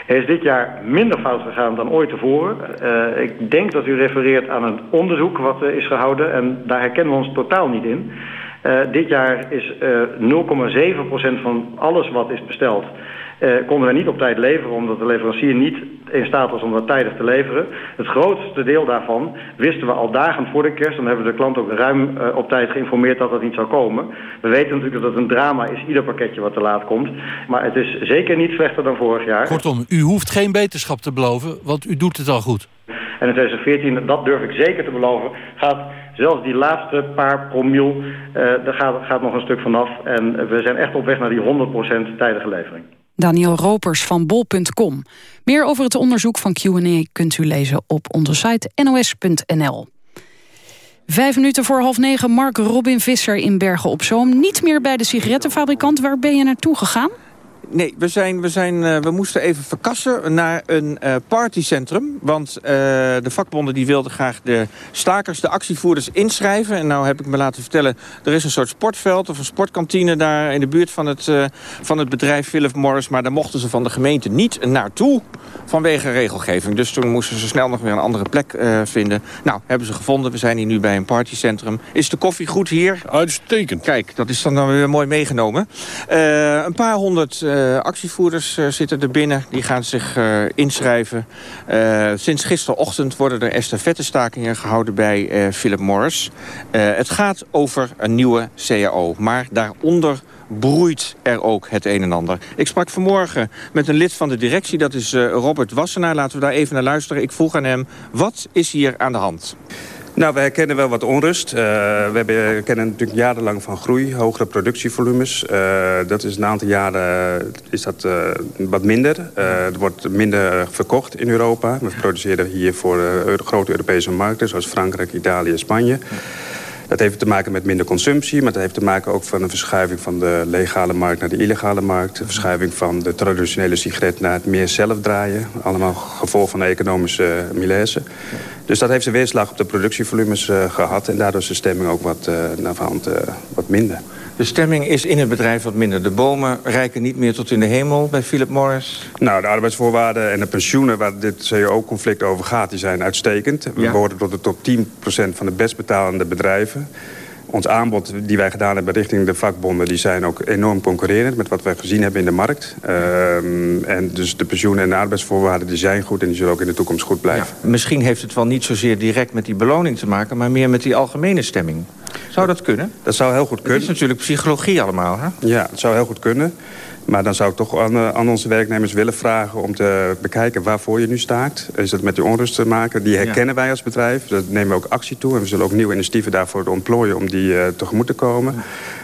Speaker 24: Er is dit jaar minder fout gegaan dan ooit tevoren. Eh, ik denk dat u refereert aan een onderzoek wat eh, is gehouden en daar herkennen we ons totaal niet in. Eh, dit jaar is eh 0,7% van alles wat is besteld eh, konden we niet op tijd leveren omdat de leverancier niet in staat was om dat tijdig te leveren. Het grootste deel daarvan wisten we al dagen voor de kerst. Dan hebben we de klant ook ruim uh, op tijd geïnformeerd dat dat niet zou komen. We weten natuurlijk dat het een drama is, ieder pakketje wat te laat komt. Maar het is zeker niet slechter dan vorig jaar.
Speaker 18: Kortom, u hoeft geen beterschap te beloven, want u doet het al goed.
Speaker 24: En in 2014, dat durf ik zeker te beloven, gaat zelfs die laatste paar promiel, uh, daar gaat, gaat nog een stuk vanaf. En we zijn echt op weg naar die 100% tijdige levering.
Speaker 2: Daniel Ropers van bol.com. Meer over het onderzoek van Q&A kunt u lezen op onze site nos.nl. Vijf minuten voor half negen, Mark Robin Visser in Bergen op Zoom. Niet meer bij de sigarettenfabrikant. Waar ben je naartoe gegaan?
Speaker 25: Nee, we, zijn, we, zijn, uh, we moesten even verkassen naar een uh, partycentrum. Want uh, de vakbonden die wilden graag de stakers, de actievoerders inschrijven. En nou heb ik me laten vertellen, er is een soort sportveld of een sportkantine daar in de buurt van het, van het bedrijf Philip Morris. Maar daar mochten ze van de gemeente niet naartoe vanwege regelgeving. Dus toen moesten ze snel nog weer een andere plek vinden. Nou, hebben ze gevonden. We zijn hier nu bij een partycentrum. Is de koffie goed hier?
Speaker 26: Uitstekend.
Speaker 25: Kijk, dat is dan, dan weer mooi meegenomen. een paar honderd uh, actievoerders uh, zitten er binnen. Die gaan zich uh, inschrijven. sinds gisterochtend worden er estafettestakingen gehouden bij Philip Morris. het gaat over een nieuwe CAO. Maar daaronder broeit er ook het een en ander. Ik sprak vanmorgen met een lid van de directie, dat is Robert Wassenaar. Laten we daar even naar luisteren. Ik vroeg aan hem, wat is hier aan de hand?
Speaker 27: Nou, we herkennen wel wat onrust. Uh, we hebben, kennen natuurlijk jarenlang van groei, hogere productievolumes. Uh, dat is een aantal jaren is dat, uh, wat minder. er wordt minder verkocht in Europa. We produceren hier voor grote Europese markten... zoals Frankrijk, Italië en Spanje. Dat heeft te maken met minder consumptie, maar dat heeft te maken ook van een verschuiving van de legale markt naar de illegale markt. Een verschuiving van de traditionele sigaret naar het meer zelf draaien. Allemaal gevolg van de economische malaise. Dus dat heeft een weerslag op de productievolumes uh, gehad. En daardoor is de stemming ook wat, uh, naar hand uh, wat minder.
Speaker 25: De stemming is in het bedrijf wat minder. De bomen reiken niet meer tot in de hemel bij Philip Morris.
Speaker 27: Nou, de arbeidsvoorwaarden en de pensioenen waar dit CEO-conflict over gaat... die zijn uitstekend. We behoren tot de top 10% van de best betalende bedrijven ons aanbod die wij gedaan hebben richting de vakbonden... die zijn ook enorm concurrerend met wat wij gezien hebben in de markt. Um, en dus de pensioenen en de arbeidsvoorwaarden die zijn goed... en die zullen ook in de toekomst goed blijven.
Speaker 25: Ja, misschien heeft het wel niet zozeer direct met die beloning te maken... maar meer met die algemene stemming. Zou dat kunnen?
Speaker 27: Dat zou heel goed kunnen.
Speaker 25: Het is natuurlijk psychologie allemaal, hè?
Speaker 27: Ja, het zou heel goed kunnen. Maar dan zou ik toch aan, aan, onze werknemers willen vragen om te bekijken waarvoor je nu staakt. Is het met die onrust te maken? Die herkennen ja. wij als bedrijf. Daar nemen we ook actie toe. En we zullen ook nieuwe initiatieven daarvoor ontplooien om die uh, tegemoet te komen.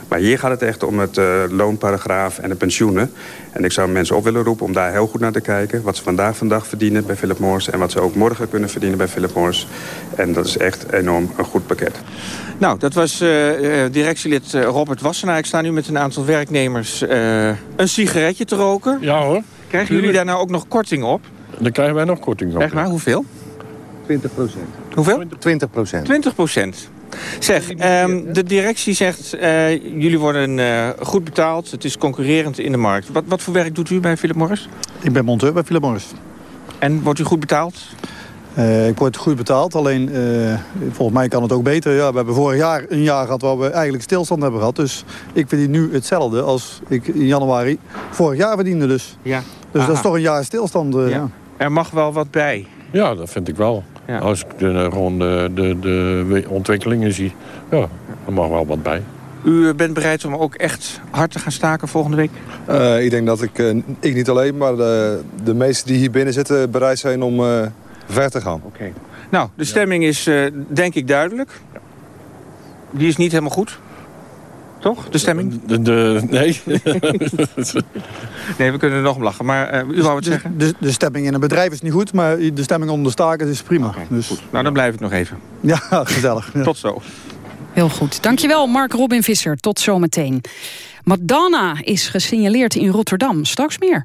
Speaker 27: Maar hier gaat het echt om het uh, loonparagraaf en de pensioenen. En ik zou mensen op willen roepen om daar heel goed naar te kijken. Wat ze vandaag vandaag verdienen bij Philip Morris. En wat ze ook morgen kunnen verdienen bij Philip Morris. En dat is echt enorm een goed pakket.
Speaker 25: Nou, dat was uh, directielid Robert Wassenaar. Ik sta nu met een aantal werknemers een sigaretje te roken.
Speaker 26: Ja hoor.
Speaker 25: Krijgen jullie daar nou ook nog korting op?
Speaker 26: Dan krijgen wij nog korting op.
Speaker 25: Echt waar? Hoeveel?
Speaker 28: 20 procent.
Speaker 25: Hoeveel?
Speaker 28: 20 procent.
Speaker 25: 20 procent. Zeg, um, de directie zegt, uh, jullie worden uh, goed betaald. Het is concurrerend in de markt. Wat, wat voor werk doet u bij Philip Morris?
Speaker 28: Ik ben monteur bij Philip Morris.
Speaker 25: En wordt u goed betaald?
Speaker 28: Uh, ik word goed betaald, alleen volgens mij kan het ook beter. Ja, we hebben vorig jaar een jaar gehad waar we eigenlijk stilstand hebben gehad. Dus ik verdien nu hetzelfde als ik in januari vorig jaar verdiende. Dus,
Speaker 25: ja.
Speaker 28: dus dat is toch een jaar stilstand. Ja. Ja.
Speaker 25: Er mag wel wat bij.
Speaker 26: Ja, dat vind ik wel. Ja. Als ik de, gewoon de, de, de ontwikkelingen zie, ja, er mag wel wat bij.
Speaker 25: U bent bereid om ook echt hard te gaan staken volgende week?
Speaker 28: Uh, ik denk dat ik, uh, ik niet alleen, maar de, de meesten die hier binnen zitten bereid zijn om uh, ver te gaan.
Speaker 25: Oké. Okay. Nou, de stemming is denk ik duidelijk. Die is niet helemaal goed. Toch, de stemming?
Speaker 26: De, de, nee.
Speaker 25: nee, we kunnen er nog om lachen. Maar uh, u wou het
Speaker 28: de,
Speaker 25: zeggen?
Speaker 28: De, de, stemming in het bedrijf is niet goed, maar de stemming onder de stakers is prima.
Speaker 25: Okay,
Speaker 28: dus...
Speaker 25: goed. Nou, dan blijf ik nog even.
Speaker 28: Ja, gezellig. Ja.
Speaker 25: Tot zo.
Speaker 2: Heel goed. Dankjewel, Mark Robin Visser. Tot zometeen. Madonna is gesignaleerd in Rotterdam. Straks meer.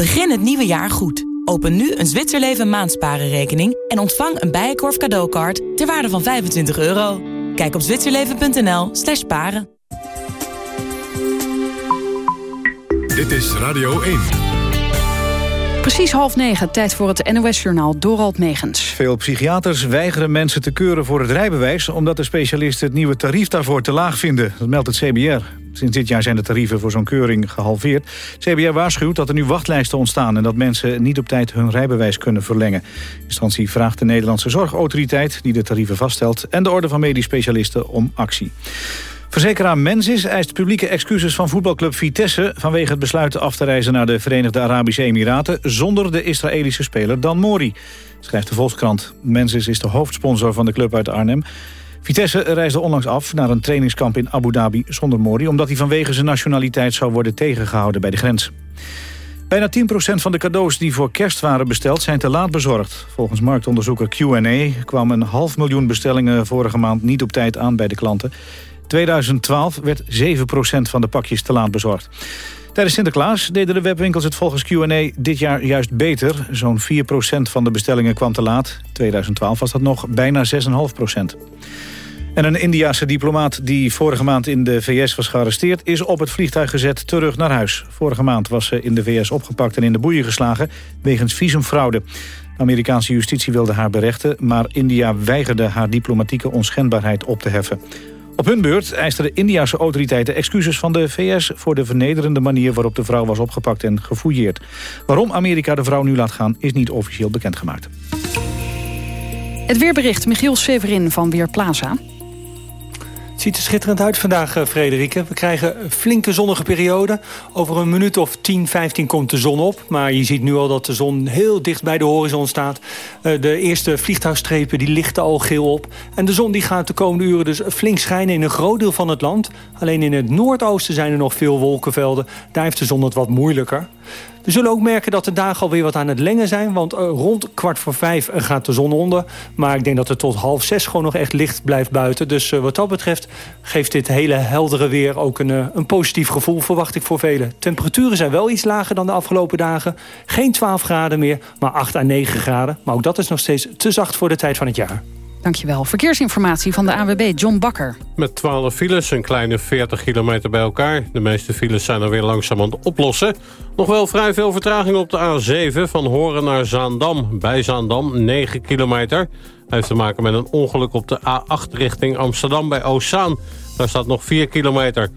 Speaker 11: Begin het nieuwe jaar goed. Open nu een Zwitserleven maandsparenrekening en ontvang een Bijenkorf cadeaukaart ter waarde van 25 euro. Kijk op zwitserleven.nl slash sparen.
Speaker 29: Dit is Radio 1.
Speaker 2: Precies half negen, tijd voor het NOS-journaal Dorald Megens.
Speaker 3: Veel psychiaters weigeren mensen te keuren voor het rijbewijs... omdat de specialisten het nieuwe tarief daarvoor te laag vinden. Dat meldt het CBR. Sinds dit jaar zijn de tarieven voor zo'n keuring gehalveerd. CBR waarschuwt dat er nu wachtlijsten ontstaan... en dat mensen niet op tijd hun rijbewijs kunnen verlengen. De instantie vraagt de Nederlandse Zorgautoriteit... die de tarieven vaststelt... en de Orde van Medisch Specialisten om actie. Verzekeraar Mensis eist publieke excuses van voetbalclub Vitesse... vanwege het besluit af te reizen naar de Verenigde Arabische Emiraten... zonder de Israëlische speler Dan Mori, schrijft de Volkskrant. Mensis is de hoofdsponsor van de club uit Arnhem. Vitesse reisde onlangs af naar een trainingskamp in Abu Dhabi zonder Mori... omdat hij vanwege zijn nationaliteit zou worden tegengehouden bij de grens. Bijna 10% van de cadeaus die voor kerst waren besteld zijn te laat bezorgd. Volgens marktonderzoeker Q&A kwamen een half miljoen bestellingen vorige maand niet op tijd aan bij de klanten. 2012 werd 7% van de pakjes te laat bezorgd. Tijdens Sinterklaas deden de webwinkels het volgens Q&A dit jaar juist beter. Zo'n 4% van de bestellingen kwam te laat. 2012 was dat nog bijna 6,5%. En een Indiase diplomaat die vorige maand in de VS was gearresteerd... is op het vliegtuig gezet terug naar huis. Vorige maand was ze in de VS opgepakt en in de boeien geslagen... wegens visumfraude. De Amerikaanse justitie wilde haar berechten... maar India weigerde haar diplomatieke onschendbaarheid op te heffen. Op hun beurt eisten de Indiase autoriteiten excuses van de VS... voor de vernederende manier waarop de vrouw was opgepakt en gefouilleerd. Waarom Amerika de vrouw nu laat gaan is niet officieel bekendgemaakt.
Speaker 2: Het weerbericht Michiel Severin van Weerplaza.
Speaker 30: Ziet er schitterend uit vandaag, eh, Frederike. We krijgen een flinke zonnige periode. Over een minuut of 10, 15 komt de zon op. Maar je ziet nu al dat de zon heel dicht bij de horizon staat. Eh, de eerste vliegtuigstrepen die lichten al geel op. En de zon die gaat de komende uren dus flink schijnen in een groot deel van het land. Alleen in het noordoosten zijn er nog veel wolkenvelden. Daar heeft de zon het wat moeilijker. We zullen ook merken dat de dagen alweer wat aan het lengen zijn. Want uh, rond kwart voor vijf gaat de zon onder. Maar ik denk dat het tot half zes gewoon nog echt licht blijft buiten. Dus uh, wat dat betreft geeft dit hele heldere weer ook een, een positief gevoel, verwacht ik voor velen. Temperaturen zijn wel iets lager dan de afgelopen dagen. Geen 12 graden meer, maar 8 à 9 graden. Maar ook dat is nog steeds te zacht voor de tijd van het jaar.
Speaker 2: Dankjewel. Verkeersinformatie van de AWB, John Bakker.
Speaker 7: Met 12 files, een kleine 40 kilometer bij elkaar. De meeste files zijn er weer langzaam aan het oplossen. Nog wel vrij veel vertraging op de A7 van Horen naar Zaandam. Bij Zaandam 9 kilometer. Hij heeft te maken met een ongeluk op de A8 richting Amsterdam bij Ozaan. Daar staat nog 4 kilometer.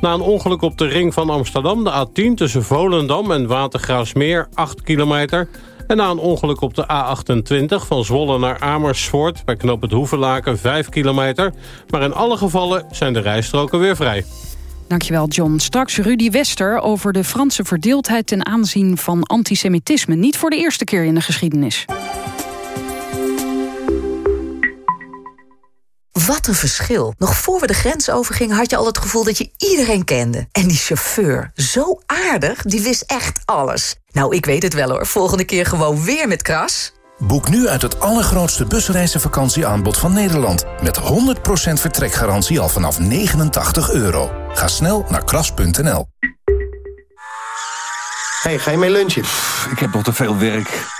Speaker 7: Na een ongeluk op de ring van Amsterdam, de A10 tussen Volendam en Watergraafsmeer, 8 kilometer... En na een ongeluk op de A28 van Zwolle naar Amersfoort... bij knoop het Hoevenlaken 5 kilometer. Maar in alle gevallen zijn de rijstroken weer vrij.
Speaker 2: Dankjewel, John. Straks Rudy Wester over de Franse verdeeldheid... ten aanzien van antisemitisme. Niet voor de eerste keer in de geschiedenis.
Speaker 31: Wat een verschil. Nog voor we de grens overgingen had je al het gevoel dat je iedereen kende. En die chauffeur, zo aardig, die wist echt alles. Nou, ik weet het wel hoor. Volgende keer gewoon weer met Kras.
Speaker 32: Boek nu uit het allergrootste busreizenvakantieaanbod van Nederland. Met 100% vertrekgarantie al vanaf 89 euro. Ga snel naar kras.nl.
Speaker 33: Hey, ga je mee lunchen?
Speaker 34: ik heb nog te veel werk.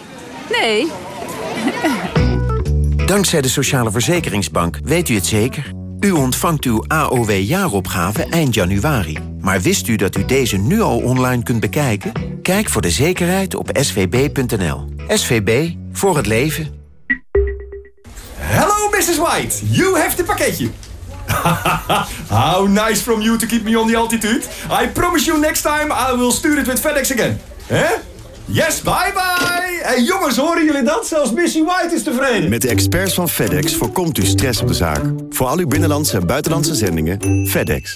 Speaker 35: Nee.
Speaker 36: Dankzij de Sociale Verzekeringsbank weet u het zeker. U ontvangt uw AOW-jaaropgave eind januari.
Speaker 37: Maar wist u dat u deze nu al online kunt bekijken? Kijk voor de zekerheid op svb.nl. SVB, voor het leven.
Speaker 38: Hello, Mrs. White. You have the pakketje. How nice from you to keep me on the altitude. I promise you next time I will stuur it with FedEx again. Hè? Yes, bye bye! Hey jongens, horen jullie dat? Zelfs Missy White is tevreden.
Speaker 39: Met de experts van FedEx voorkomt u stress op de zaak. Voor al uw binnenlandse en buitenlandse zendingen, FedEx.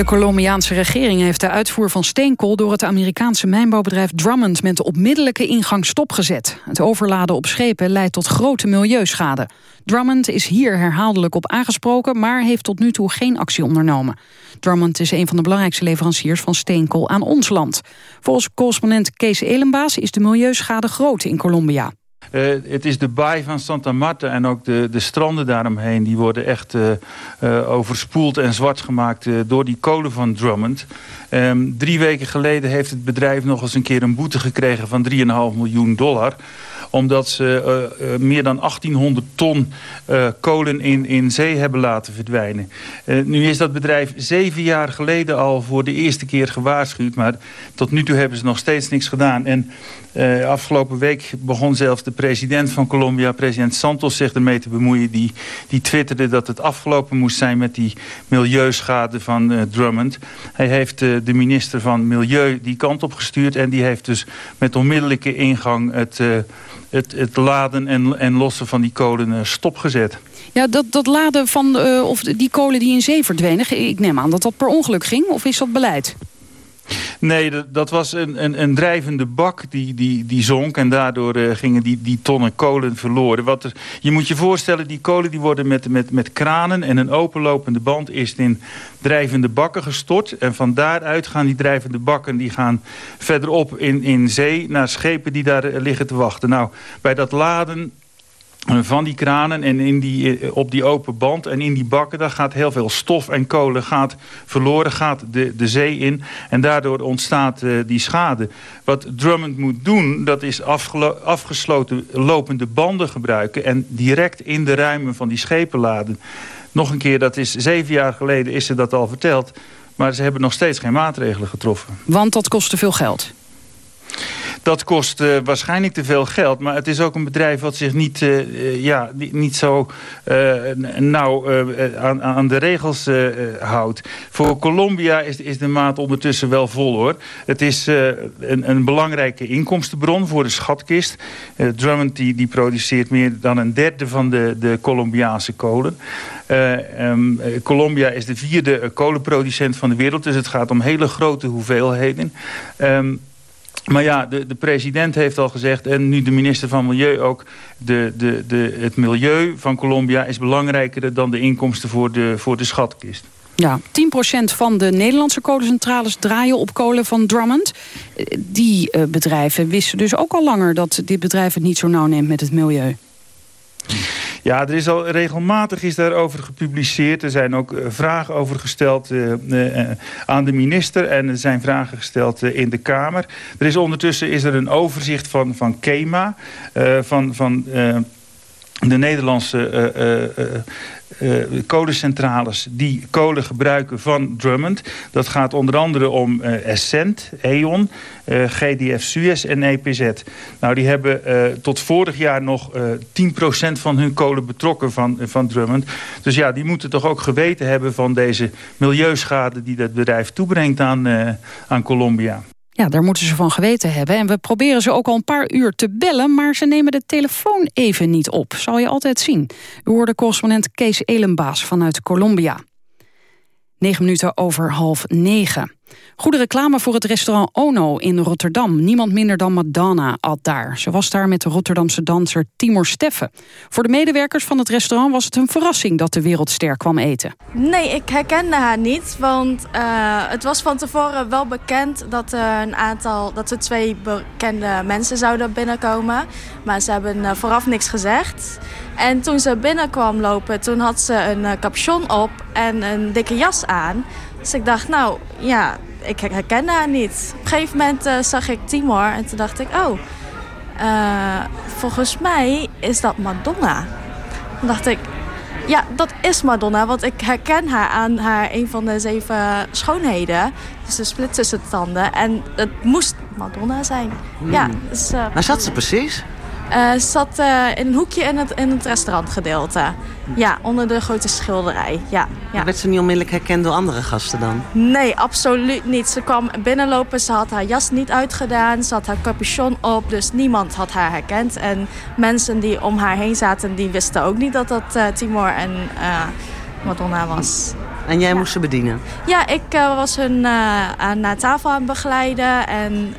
Speaker 2: De Colombiaanse regering heeft de uitvoer van steenkool... door het Amerikaanse mijnbouwbedrijf Drummond... met de onmiddellijke ingang stopgezet. Het overladen op schepen leidt tot grote milieuschade. Drummond is hier herhaaldelijk op aangesproken... maar heeft tot nu toe geen actie ondernomen. Drummond is een van de belangrijkste leveranciers van steenkool aan ons land. Volgens correspondent Kees Elenbaas is de milieuschade groot in Colombia.
Speaker 40: Uh, het is de baai van Santa Marta en ook de, de stranden daaromheen... die worden echt uh, uh, overspoeld en zwart gemaakt door die kolen van Drummond. Um, drie weken geleden heeft het bedrijf nog eens een keer een boete gekregen... van 3,5 miljoen dollar omdat ze uh, uh, meer dan 1800 ton uh, kolen in, in zee hebben laten verdwijnen. nu is dat bedrijf zeven jaar geleden al voor de eerste keer gewaarschuwd. Maar tot nu toe hebben ze nog steeds niks gedaan. En afgelopen week begon zelfs de president van Colombia, president Santos, zich ermee te bemoeien. Die, die twitterde dat het afgelopen moest zijn met die milieuschade van Drummond. Hij heeft de minister van Milieu die kant op gestuurd. En die heeft dus met onmiddellijke ingang het het, het laden en, en lossen van die kolen uh, stopgezet.
Speaker 2: Ja, dat, dat laden van uh, of die kolen die in zee verdwenen... ik neem aan dat dat per ongeluk ging, of is dat beleid?
Speaker 40: Nee, dat, was een, een, een, drijvende bak die, die, die zonk. En daardoor uh, gingen die, die tonnen kolen verloren. Wat je moet je voorstellen, die kolen die worden met, met, met kranen en een openlopende band is in drijvende bakken gestort. En van daaruit gaan die drijvende bakken die gaan verderop in, in zee naar schepen die daar liggen te wachten. Nou, bij dat laden van die kranen en in die, eh, op die open band en in die bakken... daar gaat heel veel stof en kolen gaat verloren, gaat de, de zee in... en daardoor ontstaat uh, die schade. Wat Drummond moet doen, dat is afgesloten lopende banden gebruiken... en direct in de ruimen van die schepen laden. Nog een keer, dat is zeven jaar geleden is ze dat al verteld... maar ze hebben nog steeds geen maatregelen getroffen.
Speaker 2: Want dat kost te veel geld?
Speaker 40: Dat kost uh, waarschijnlijk te veel geld. Maar het is ook een bedrijf wat zich niet, uh, ja, niet zo uh, nauw aan, aan, de regels houdt. Voor Colombia is, is de maat ondertussen wel vol hoor. Het is een, een, belangrijke inkomstenbron voor de schatkist. Drummond die, die produceert meer dan een derde van de, de Colombiaanse kolen. Um, Colombia is de vierde kolenproducent van de wereld. Dus het gaat om hele grote hoeveelheden. Um, maar ja, de, de president heeft al gezegd, en nu de minister van Milieu ook... De, de, de, het milieu van Colombia is belangrijker dan de inkomsten voor de, voor de schatkist.
Speaker 2: Ja, 10% van de Nederlandse kolencentrales draaien op kolen van Drummond. Die uh, bedrijven wisten dus ook al langer dat dit bedrijf het niet zo nauw neemt met het milieu.
Speaker 40: Ja, er is al regelmatig is daarover gepubliceerd. Er zijn ook eh, vragen over gesteld uh, uh, aan de minister. En er zijn vragen gesteld in de Kamer. Er is ondertussen is er een overzicht van, van KEMA. van, van de Nederlandse uh, kolencentrales die kolen gebruiken van Drummond. Dat gaat onder andere om Essent, E.ON, GDF Suez en EPZ. Nou, die hebben tot vorig jaar nog 10% van hun kolen betrokken van, van Drummond. Dus ja, die moeten toch ook geweten hebben van deze milieuschade die dat bedrijf toebrengt aan, aan Colombia.
Speaker 2: Ja, daar moeten ze van geweten hebben. En we proberen ze ook al een paar uur te bellen... maar ze nemen de telefoon even niet op. Zal je altijd zien. U hoorde correspondent Kees Elenbaas vanuit Colombia. Negen minuten over half negen. Goede reclame voor het restaurant Ono in Rotterdam. Niemand minder dan Madonna at daar. Ze was daar met de Rotterdamse danser Timor Steffen. Voor de medewerkers van het restaurant was het een verrassing dat de wereldster kwam eten.
Speaker 41: Nee, ik herkende haar niet. Want uh, het was van tevoren wel bekend dat er een aantal, dat er twee bekende mensen zouden binnenkomen. Maar ze hebben uh, vooraf niks gezegd. En toen ze binnenkwam lopen, toen had ze een capuchon op en een dikke jas aan. Dus ik dacht, nou ja, ik herkende haar niet. Op een gegeven moment uh, zag ik Timor en toen dacht ik, oh, uh, volgens mij is dat Madonna. Toen dacht ik, ja, dat is Madonna, want ik herken haar aan haar een van de zeven schoonheden. Dus de split tussen de tanden. En het moest Madonna zijn.
Speaker 36: Hmm.
Speaker 41: Ja, dus, uh,
Speaker 36: Waar zat ze precies?
Speaker 41: Uh, ze zat uh, in een hoekje in het, in het restaurantgedeelte. Ja, onder de grote schilderij. Ja, ja.
Speaker 36: Werd ze niet onmiddellijk herkend door andere gasten dan?
Speaker 41: Nee, absoluut niet. Ze kwam binnenlopen, ze had haar jas niet uitgedaan. Ze had haar capuchon op, dus niemand had haar herkend. En mensen die om haar heen zaten, die wisten ook niet dat dat uh, Timor en Madonna was.
Speaker 36: En jij moest ze bedienen?
Speaker 41: Ja, ik was hun naar tafel aan het begeleiden en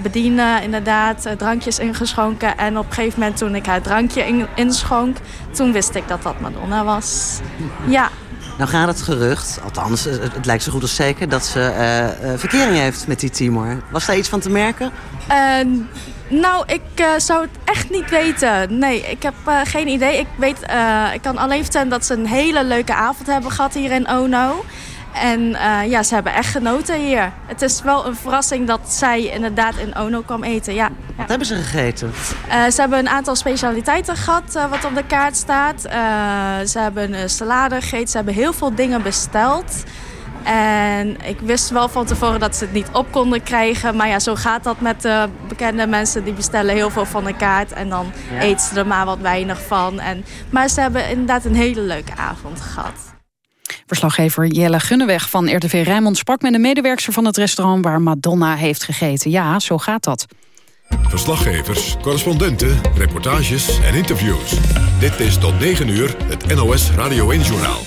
Speaker 41: bedienen, inderdaad, drankjes ingeschonken. En op een gegeven moment toen ik haar drankje in, inschonk, toen wist ik dat dat Madonna was. Ja.
Speaker 36: Nou gaat het gerucht, althans het lijkt zo goed als zeker, dat ze uh, verkering heeft met die Timor. Was daar iets van te merken?
Speaker 41: Uh, nou, ik uh, zou het echt niet weten. Nee, ik heb uh, geen idee. Ik, weet, ik kan alleen vertellen dat ze een hele leuke avond hebben gehad hier in Ono. En uh, ja, ze hebben echt genoten hier. Het is wel een verrassing dat zij inderdaad in Ono kwam eten. Ja,
Speaker 36: ja. Wat hebben ze gegeten?
Speaker 41: Uh, ze hebben een aantal specialiteiten gehad uh, wat op de kaart staat. ze hebben een salade gegeten. Ze hebben heel veel dingen besteld. En ik wist wel van tevoren dat ze het niet op konden krijgen. Maar ja, zo gaat dat met de bekende mensen. Die bestellen heel veel van de kaart. En dan ja. eten ze er maar wat weinig van. En, maar ze hebben inderdaad een hele leuke avond gehad.
Speaker 2: Verslaggever Jelle Gunneweg van RTV Rijnmond sprak met een medewerker van het restaurant waar Madonna heeft gegeten. Ja, zo gaat dat.
Speaker 42: Verslaggevers, correspondenten, reportages en interviews. Dit is tot 9 uur het NOS Radio 1-journaal.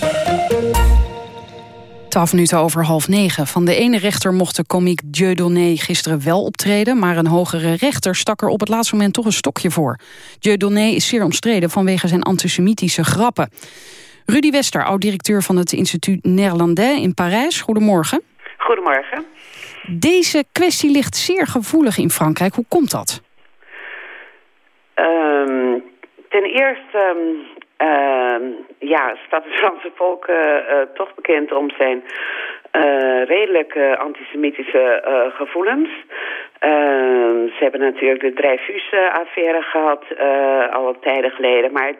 Speaker 2: 12 minuten over half negen. Van de ene rechter mocht de komiek Dieudonné gisteren wel optreden... maar een hogere rechter stak er op het laatste moment toch een stokje voor. Dieudonné is zeer omstreden vanwege zijn antisemitische grappen. Rudy Wester, oud-directeur van het instituut Néerlandais in Parijs. Goedemorgen.
Speaker 43: Goedemorgen.
Speaker 2: Deze kwestie ligt zeer gevoelig in Frankrijk. Hoe komt dat?
Speaker 43: Um, ten eerste uh, ja, staat het Franse volk uh, uh, toch bekend om zijn uh, redelijk antisemitische gevoelens. Ehm, ze hebben natuurlijk de Dreyfus-affaire gehad, uh, al tijden geleden. Maar het,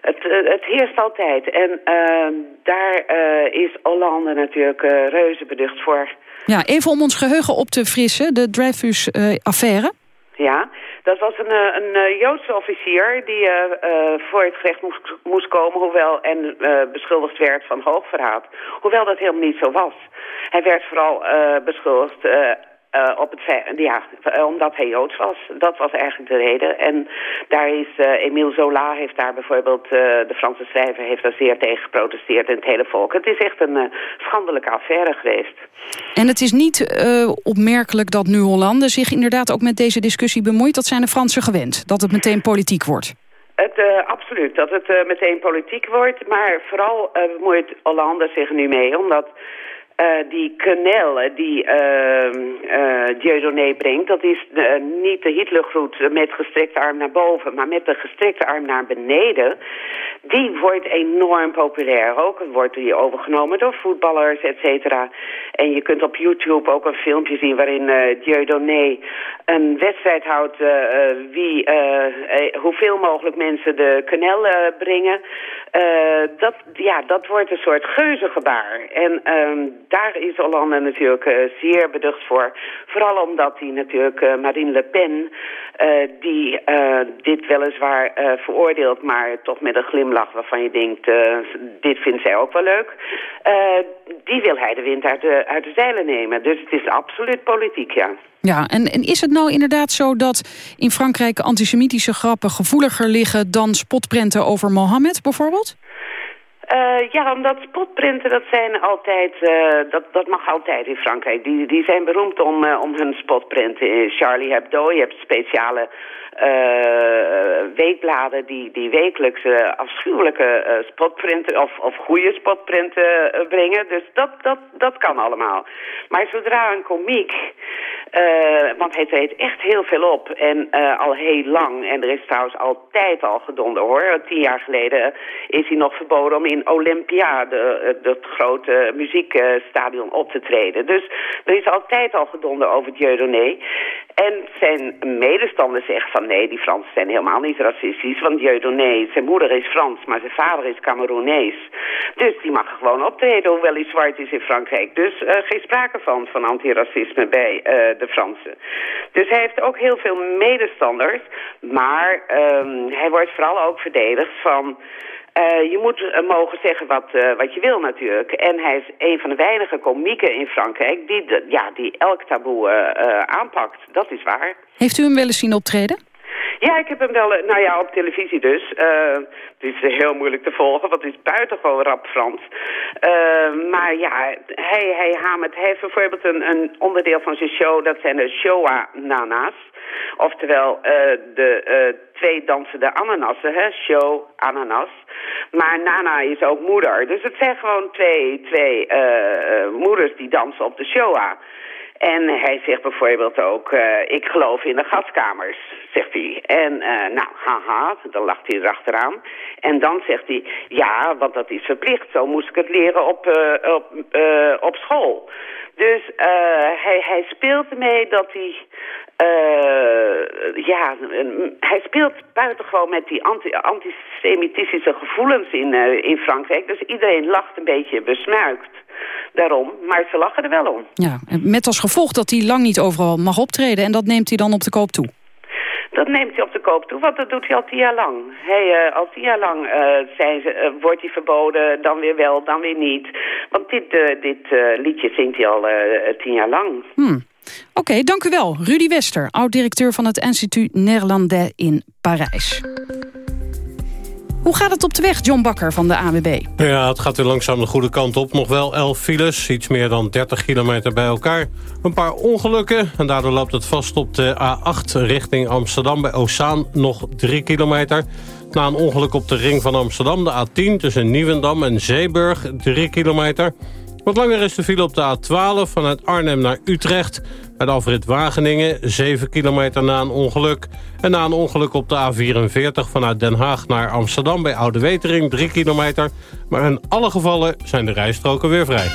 Speaker 43: het, het heerst altijd. En uh, daar uh, is Hollande natuurlijk reuze beducht voor.
Speaker 2: Ja, even om ons geheugen op te frissen, de Dreyfus-affaire.
Speaker 43: Ja, dat was een, een Joodse officier die voor het gerecht moest, moest komen... Hoewel, en beschuldigd werd van hoogverraad. Hoewel dat helemaal niet zo was. Hij werd vooral beschuldigd... Uh, op het ja, omdat hij Joods was. Dat was eigenlijk de reden. En daar is uh, Emile Zola heeft daar bijvoorbeeld, uh, de Franse schrijver, heeft daar zeer tegen geprotesteerd en het hele volk. Het is echt een schandelijke affaire geweest.
Speaker 2: En het is niet opmerkelijk dat nu Hollande zich inderdaad ook met deze discussie bemoeit. Dat zijn de Fransen gewend, dat het meteen politiek wordt.
Speaker 43: Het, uh, absoluut, dat het uh, meteen politiek wordt. Maar vooral uh, bemoeit Hollande zich nu mee, omdat uh, die quenelle die uh, Dieudonné brengt... dat is niet de Hitlergroet met gestrekte arm naar boven... maar met de gestrekte arm naar beneden... die wordt enorm populair. Ook wordt die overgenomen door voetballers, et cetera. En je kunt op YouTube ook een filmpje zien... waarin Dieudonné een wedstrijd houdt... wie, hoeveel mogelijk mensen de quenelle brengen... dat, ja, dat wordt een soort geuzengebaar. En um, daar is Hollande natuurlijk uh, zeer beducht voor. Vooral omdat hij natuurlijk uh, Marine Le Pen, uh, die dit weliswaar veroordeelt, maar toch met een glimlach waarvan je denkt, dit vindt zij ook wel leuk. die wil hij de wind uit de, uit de zeilen nemen. Dus het is absoluut politiek, ja.
Speaker 2: Ja, en, en is het nou inderdaad zo dat in Frankrijk antisemitische grappen gevoeliger liggen dan spotprenten over Mohammed bijvoorbeeld?
Speaker 43: Uh, ja, omdat spotprinten, dat zijn altijd, uh, dat, dat mag altijd in Frankrijk. Die, die zijn beroemd om, uh, om hun spotprinten. Charlie Hebdo, je hebt speciale weekbladen die, die wekelijks afschuwelijke spotprinten of, of goede spotprinten brengen. Dus dat, dat, dat kan allemaal. Maar zodra een komiek uh, want hij treedt echt heel veel op en uh, al heel lang. En er is trouwens altijd al gedonder hoor. Tien jaar geleden is hij nog verboden om in Olympia, de, het grote muziekstadion, op te treden. Dus er is altijd al gedonder over Dieudonné. En zijn medestanders zeggen van nee, die Fransen zijn helemaal niet racistisch. Want Dieudonné, zijn moeder is Frans, maar zijn vader is Cameroenees. Dus die mag gewoon optreden, hoewel hij zwart is in Frankrijk. Dus geen sprake van, van antiracisme bij de Fransen. Dus hij heeft ook heel veel medestanders. Maar um, hij wordt vooral ook verdedigd van... Uh, je moet uh, mogen zeggen wat, uh, wat je wil natuurlijk. En hij is een van de weinige komieken in Frankrijk die, ja, die elk taboe aanpakt. Dat is waar.
Speaker 2: Heeft u hem wel eens zien optreden?
Speaker 43: Ja, ik heb hem wel, nou ja, op televisie dus. het is heel moeilijk te volgen, want het is buitengewoon rap Frans. maar ja, hij, hij hamert, heeft bijvoorbeeld een, een onderdeel van zijn show, dat zijn de Showa-nana's. Oftewel uh, de uh, twee dansende ananassen, hè? show, ananas. Maar Nana is ook moeder. Dus het zijn gewoon twee, twee uh, moeders die dansen op de showa. En hij zegt bijvoorbeeld ook, uh, ik geloof in de gaskamers, zegt hij. En uh, nou, haha, dan lacht hij erachteraan. En dan zegt hij, ja, want dat is verplicht. Zo moest ik het leren op, uh, op, op school. Dus hij, hij speelt ermee dat hij uh, ja, hij speelt buitengewoon met die anti antisemitische gevoelens in, uh, in Frankrijk. Dus iedereen lacht een beetje besmuikt daarom. Maar ze lachen er wel om.
Speaker 2: Ja, met als gevolg dat hij lang niet overal mag optreden. En dat neemt hij dan op de koop toe.
Speaker 43: Dat neemt hij op de koop toe, want dat doet hij al tien jaar lang. Hij, uh, al tien jaar lang uh, zijn ze, uh, wordt hij verboden, dan weer wel, dan weer niet. Want dit, dit liedje zingt hij al tien jaar lang.
Speaker 2: Hmm. Oké, dank u wel. Rudy Wester, oud-directeur van het Institut Néerlandais in Parijs. Hoe gaat het op de weg, John Bakker van de AWB?
Speaker 44: Ja, het gaat weer langzaam de goede kant op. Nog wel 11 files, iets meer dan 30 kilometer bij elkaar. Een paar ongelukken en daardoor loopt het vast op de A8 richting Amsterdam. Bij Ozaan nog 3 kilometer. Na een ongeluk op de ring van Amsterdam, de A10 tussen Nieuwendam en Zeeburg, 3 kilometer. Wat langer is de file op de A12 vanuit Arnhem naar Utrecht. Bij de afrit Wageningen, 7 kilometer na een ongeluk. En na een ongeluk op de A44 vanuit Den Haag naar Amsterdam... bij Oude Wetering, 3 kilometer. Maar in alle gevallen zijn de rijstroken weer vrij.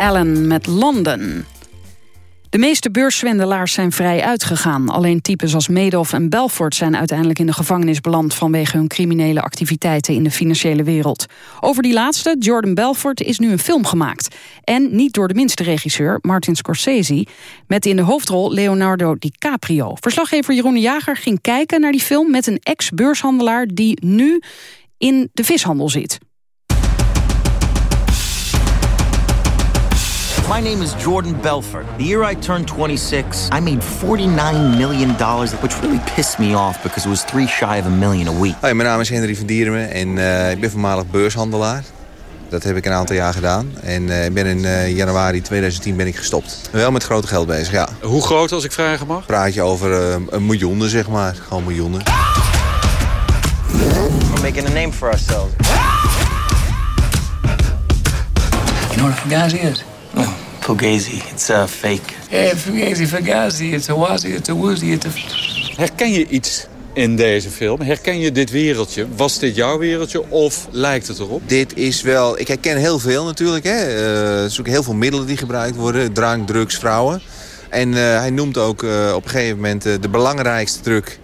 Speaker 2: Allen met London. De meeste beurszwendelaars zijn vrij uitgegaan. Alleen types als Madoff en Belfort zijn uiteindelijk in de gevangenis beland... vanwege hun criminele activiteiten in de financiële wereld. Over die laatste, Jordan Belfort, is nu een film gemaakt. En niet door de minste regisseur, Martin Scorsese... met in de hoofdrol Leonardo DiCaprio. Verslaggever Jeroen Jager ging kijken naar die film... met een ex-beurshandelaar die nu in de vishandel zit.
Speaker 45: My name is Jordan Belfort. The year I turned 26, I made $49 million, which really pissed me off because it was three shy of a million a week.
Speaker 46: Hoi, mijn naam is Henry van Dierenme en uh, ik ben voormalig beurshandelaar. Dat heb ik een aantal jaar gedaan. En uh, ik ben in uh, januari 2010 ben ik gestopt. Wel met grote geld bezig, ja.
Speaker 47: Hoe groot, als ik vragen mag?
Speaker 46: Praat je over een miljoenen, zeg maar. Gewoon miljoenen.
Speaker 45: We're making a name for ourselves.
Speaker 48: You know what a fugazi is?
Speaker 45: Fugazi. It's a uh, fake.
Speaker 48: Yeah, fugazi, fugazi. It's a wazi, it's a woozy, it's a...
Speaker 47: Herken je iets in deze film? Herken je dit wereldje? Was dit jouw wereldje of lijkt het erop?
Speaker 46: Dit is wel... Ik herken heel veel natuurlijk. Hè. Uh, er zijn ook heel veel middelen die gebruikt worden. Drank, drugs, vrouwen. En uh, hij noemt ook uh, op een gegeven moment de belangrijkste druk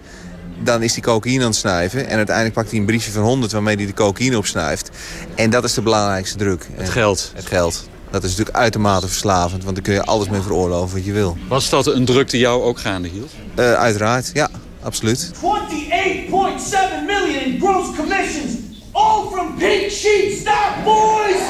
Speaker 46: dan is hij cocaïne aan het snuiven. En uiteindelijk pakt hij een briefje van 100 waarmee hij de cocaïne opsnuift. En dat is de belangrijkste druk.
Speaker 47: Het geld.
Speaker 46: Het geld. Dat is natuurlijk uitermate verslavend, want dan kun je alles mee veroorloven wat je wil.
Speaker 47: Was dat een druk die jou ook gaande hield?
Speaker 46: Uh, uiteraard, ja, absoluut.
Speaker 49: 28.7 million in gross commissions, all from Pink Sheep Stock Boys!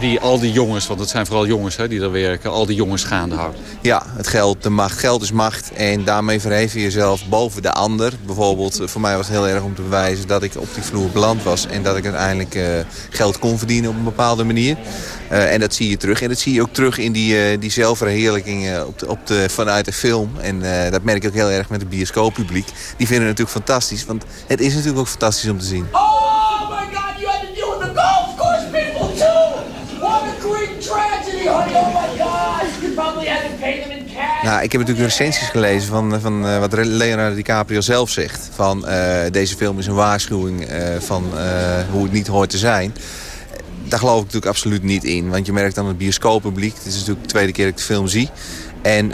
Speaker 47: Die, al die jongens, want het zijn vooral jongens hè, die er werken, al die jongens gaande houden.
Speaker 46: Ja, het geld, de macht. Geld is macht en daarmee verhef je jezelf boven de ander. Bijvoorbeeld, voor mij was het heel erg om te bewijzen dat ik op die vloer beland was... en dat ik uiteindelijk uh, geld kon verdienen op een bepaalde manier. Uh, en dat zie je terug. En dat zie je ook terug in die, uh, die zelfverheerlijking op de, op de, vanuit de film. En dat merk ik ook heel erg met het bioscooppubliek. Die vinden het natuurlijk fantastisch, want het is natuurlijk ook fantastisch om te zien. Nou, ik heb natuurlijk recensies gelezen van, van uh, wat Leonardo DiCaprio zelf zegt. Van uh, deze film is een waarschuwing uh, van hoe het niet hoort te zijn. Daar geloof ik natuurlijk absoluut niet in. Want je merkt aan het bioscooppubliek. Het is natuurlijk de tweede keer dat ik de film zie. En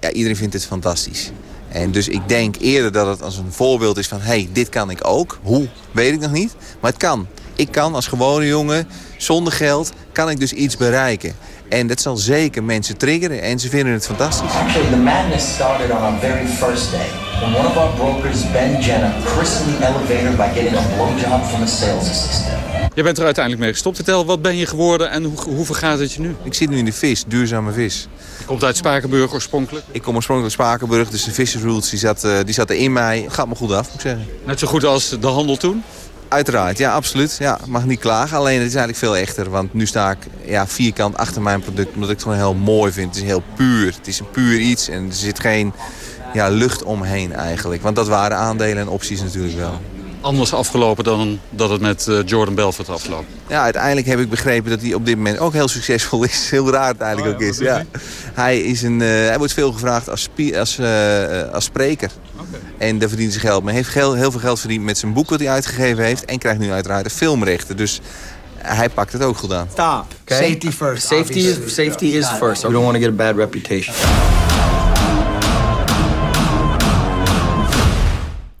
Speaker 46: ja, iedereen vindt het fantastisch. En dus ik denk eerder dat het als een voorbeeld is van... hé, hey, dit kan ik ook. Hoe, weet ik nog niet. Maar het kan. Ik kan als gewone jongen, zonder geld, kan ik dus iets bereiken. En dat zal zeker mensen triggeren en ze vinden het fantastisch.
Speaker 45: Actually, the madness started on our very first day. When one of our brokers, Ben Jenner, christened the elevator by getting a blowjob from a sales assistant.
Speaker 47: Je bent er uiteindelijk mee gestopt. Vertel, wat ben je geworden en hoe, hoe vergaat het je nu?
Speaker 46: Ik zit nu in de vis, duurzame vis.
Speaker 47: Je komt uit Spakenburg oorspronkelijk?
Speaker 46: Ik kom oorspronkelijk uit Spakenburg, dus de vissersroots die zat, uh, die zat er in mij. Gaat me goed af, moet ik zeggen.
Speaker 47: Net zo goed als de handel toen?
Speaker 46: Uiteraard, ja, absoluut. Ja, mag niet klagen. Alleen het is eigenlijk veel echter. Want nu sta ik ja, vierkant achter mijn product. Omdat ik het gewoon heel mooi vind. Het is heel puur. Het is een puur iets. En er zit geen ja, lucht omheen eigenlijk. Want dat waren aandelen en opties natuurlijk wel.
Speaker 47: Anders afgelopen dan dat het met uh, Jordan Belfort afloopt?
Speaker 46: Ja, uiteindelijk heb ik begrepen dat hij op dit moment ook heel succesvol is. Heel raar het eigenlijk
Speaker 47: oh, ja,
Speaker 46: ook is. Ja. Hij, is een, uh, hij wordt veel gevraagd als, als, uh, als spreker. En daar verdient zijn geld. Maar hij heeft heel, heel veel geld verdiend met zijn boek wat hij uitgegeven heeft. En krijgt nu uiteraard de filmrechten. Dus hij pakt het ook goed aan.
Speaker 48: Stop. Okay. Safety first.
Speaker 45: Safety is, safety is first. We don't want to get a bad reputation.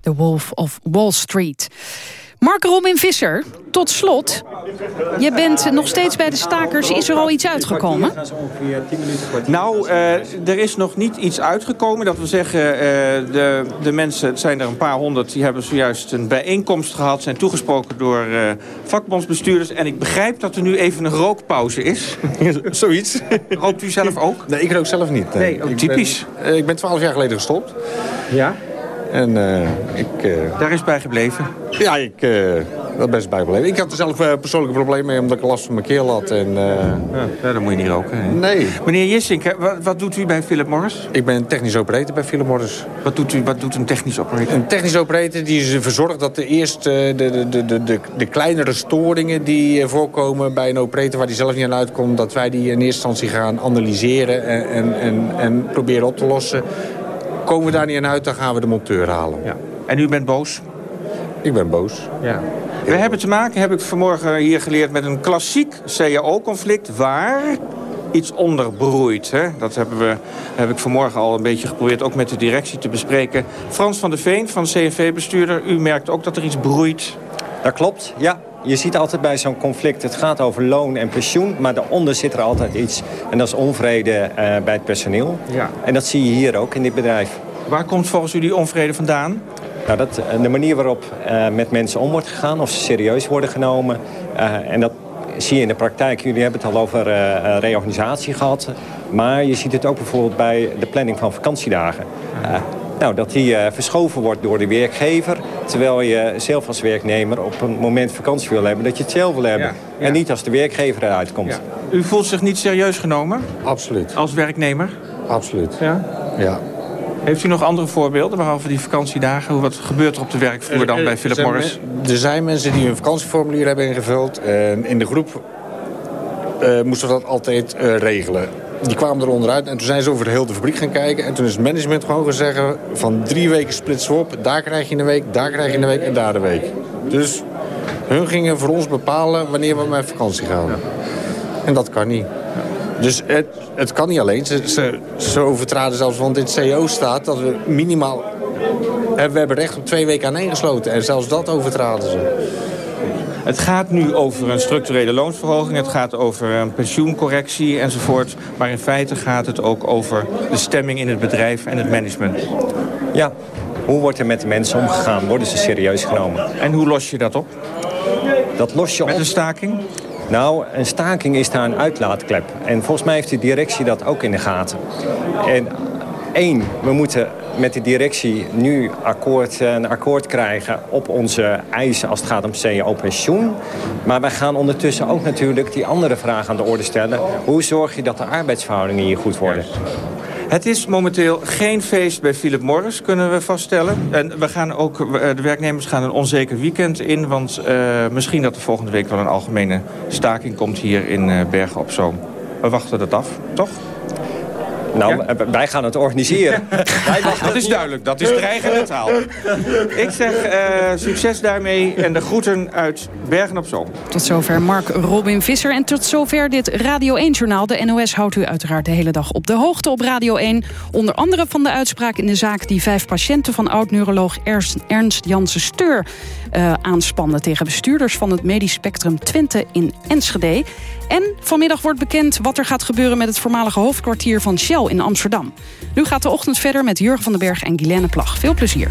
Speaker 2: The Wolf of Wall Street. Mark Robin Visser, tot slot. Je bent nog steeds bij de stakers. Is er al iets uitgekomen?
Speaker 50: Nou, uh, er is nog niet iets uitgekomen. Dat wil zeggen, uh, de, de mensen, het zijn er een paar honderd... die hebben zojuist een bijeenkomst gehad... zijn toegesproken door uh, vakbondsbestuurders. En ik begrijp dat er nu even een rookpauze is.
Speaker 51: Zoiets.
Speaker 50: Rookt u zelf ook?
Speaker 51: Nee, ik rook zelf niet.
Speaker 50: Nee, nee typisch.
Speaker 51: Ben, ik ben twaalf jaar geleden gestopt.
Speaker 50: Ja?
Speaker 51: En uh, ik... Uh,
Speaker 50: Daar is bij gebleven?
Speaker 51: Ja, ik... Dat best bij gebleven. Ik had er zelf persoonlijke problemen mee, omdat ik last van mijn keel had. En,
Speaker 50: ja, ja, dan moet je niet roken. Hè?
Speaker 51: Nee.
Speaker 50: Meneer Jissink, wat, wat, doet u bij Philip Morris?
Speaker 51: Ik ben technisch operator bij Philip Morris.
Speaker 50: Wat doet, u, wat doet een technisch operator?
Speaker 51: Een technisch operator die verzorgt dat de eerst de, de, de, de, de, de kleinere storingen die voorkomen bij een operator waar die zelf niet aan uitkomt, dat wij die in eerste instantie gaan analyseren en, en, en, en proberen op te lossen. Komen we daar niet aan uit, dan gaan we de monteur halen.
Speaker 50: Ja. En u bent boos?
Speaker 51: Ik ben boos.
Speaker 50: Ja. We hebben te maken, heb ik vanmorgen hier geleerd, met een klassiek CAO-conflict... waar
Speaker 25: iets onder broeit. Hè? Dat hebben we, heb ik vanmorgen al een beetje geprobeerd ook met de directie te bespreken. Frans van der Veen van CNV-bestuurder, u merkt ook dat er iets broeit.
Speaker 52: Dat klopt, ja. Je ziet altijd bij zo'n conflict, het gaat over loon en pensioen... maar daaronder zit er altijd iets. En dat is onvrede uh, bij het personeel.
Speaker 25: Ja.
Speaker 52: En dat zie je hier ook in dit bedrijf.
Speaker 25: Waar komt volgens u die onvrede vandaan?
Speaker 52: Nou, dat, de manier waarop uh, met mensen om wordt gegaan, of ze serieus worden genomen. Uh, en dat zie je in de praktijk. Jullie hebben het al over uh, reorganisatie gehad. Maar je ziet het ook bijvoorbeeld bij de planning van vakantiedagen. Nou, dat die verschoven wordt door de werkgever. Terwijl je zelf als werknemer op een moment vakantie wil hebben... dat je het zelf wil hebben.
Speaker 25: Ja, ja.
Speaker 52: En niet als de werkgever eruit komt.
Speaker 25: Ja. U voelt zich niet serieus genomen?
Speaker 45: Absoluut.
Speaker 25: Als werknemer?
Speaker 45: Absoluut.
Speaker 25: Ja?
Speaker 45: Ja.
Speaker 25: Heeft u nog andere voorbeelden, behalve die vakantiedagen? Wat gebeurt er op de werkvloer dan bij Philip Morris?
Speaker 45: Er zijn mensen die een vakantieformulier hebben ingevuld. En in de groep uh, moesten we dat altijd uh, regelen. Die kwamen er onderuit en toen zijn ze over de hele fabriek gaan kijken. En toen is het management gewoon gezegd van drie weken splitsen we op. Daar krijg je een week, daar krijg je een week en daar een week. Dus hun gingen voor ons bepalen wanneer we met vakantie gaan. Ja. En dat kan niet. Dus het, het kan niet alleen. Ze, ze, ze overtraden zelfs, want in het CO staat dat we minimaal... We hebben recht op twee weken aaneengesloten. En zelfs dat overtraden ze.
Speaker 25: Het gaat nu over een structurele loonsverhoging. Het gaat over een pensioencorrectie enzovoort. Maar in feite gaat het ook over de stemming in het bedrijf en het management.
Speaker 52: Ja, hoe wordt er met de mensen omgegaan? Worden ze serieus genomen?
Speaker 25: En hoe los je dat op?
Speaker 52: Dat los je
Speaker 25: met
Speaker 52: op...
Speaker 25: een staking?
Speaker 52: Nou, een staking is daar een uitlaatklep. En volgens mij heeft de directie dat ook in de gaten. En één, we moeten met de directie nu akkoord, een akkoord krijgen op onze eisen als het gaat om CAO-pensioen. Maar wij gaan ondertussen ook natuurlijk die andere vraag aan de orde stellen. Hoe zorg je dat de arbeidsverhoudingen hier goed worden?
Speaker 25: Het is momenteel geen feest bij Philip Morris, kunnen we vaststellen. En we gaan ook, de werknemers gaan een onzeker weekend in... want uh, misschien dat er volgende week wel een algemene staking komt hier in Bergen op Zoom. We wachten dat af, toch?
Speaker 52: Nou, ja? wij gaan het organiseren.
Speaker 25: dat is duidelijk, dat is dreigende taal. Ik zeg uh, succes daarmee en de groeten uit Bergen op Zoom.
Speaker 2: Tot zover Mark Robin Visser en tot zover dit Radio 1-journaal. De NOS houdt u uiteraard de hele dag op de hoogte op Radio 1. Onder andere van de uitspraak in de zaak die vijf patiënten van oud-neuroloog Ernst, Ernst Janssen Steur uh, aanspannen tegen bestuurders van het medisch spectrum Twente in Enschede. En vanmiddag wordt bekend wat er gaat gebeuren met het voormalige hoofdkwartier van Shell in Amsterdam. Nu gaat de ochtend verder met Jurgen van den Berg en Guilaine Plag. Veel plezier.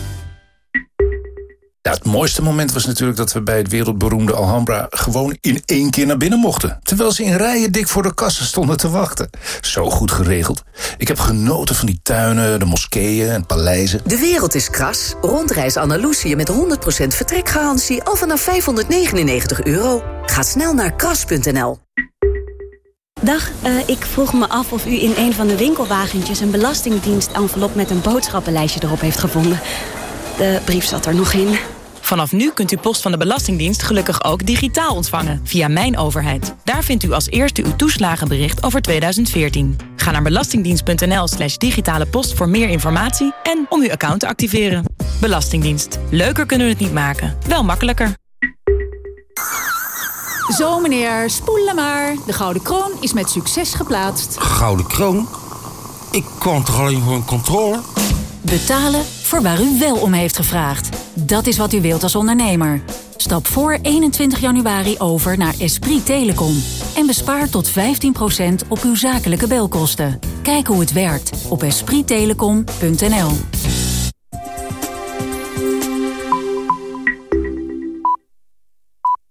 Speaker 32: Ja, het mooiste moment was natuurlijk dat we bij het wereldberoemde Alhambra... gewoon in één keer naar binnen mochten. Terwijl ze in rijen dik voor de kassen stonden te wachten. Zo goed geregeld. Ik heb genoten van die tuinen, de moskeeën en paleizen.
Speaker 31: De wereld is kras. Rondreis Andalusië met 100% vertrekgarantie... al vanaf 599 euro. Ga snel naar kras.nl.
Speaker 11: Dag, uh, ik vroeg me af of u in een van de winkelwagentjes... een belastingdienst-envelop met een boodschappenlijstje erop heeft gevonden. De brief zat er nog in. Vanaf nu kunt u post van de Belastingdienst gelukkig ook digitaal ontvangen via Mijn Overheid. Daar vindt u als eerste uw toeslagenbericht over 2014. Ga naar belastingdienst.nl slash digitale post voor meer informatie en om uw account te activeren. Belastingdienst. Leuker kunnen we het niet maken, wel makkelijker.
Speaker 53: Zo meneer, spoelen maar. De Gouden Kroon is met succes geplaatst.
Speaker 54: Gouden kroon? Ik kwam toch alleen voor een controle?
Speaker 53: Betalen voor waar u wel om heeft gevraagd. Dat is wat u wilt als ondernemer. Stap voor 21 januari over naar Esprit Telecom. En bespaar tot 15% op uw zakelijke belkosten. Kijk hoe het werkt op esprittelecom.nl.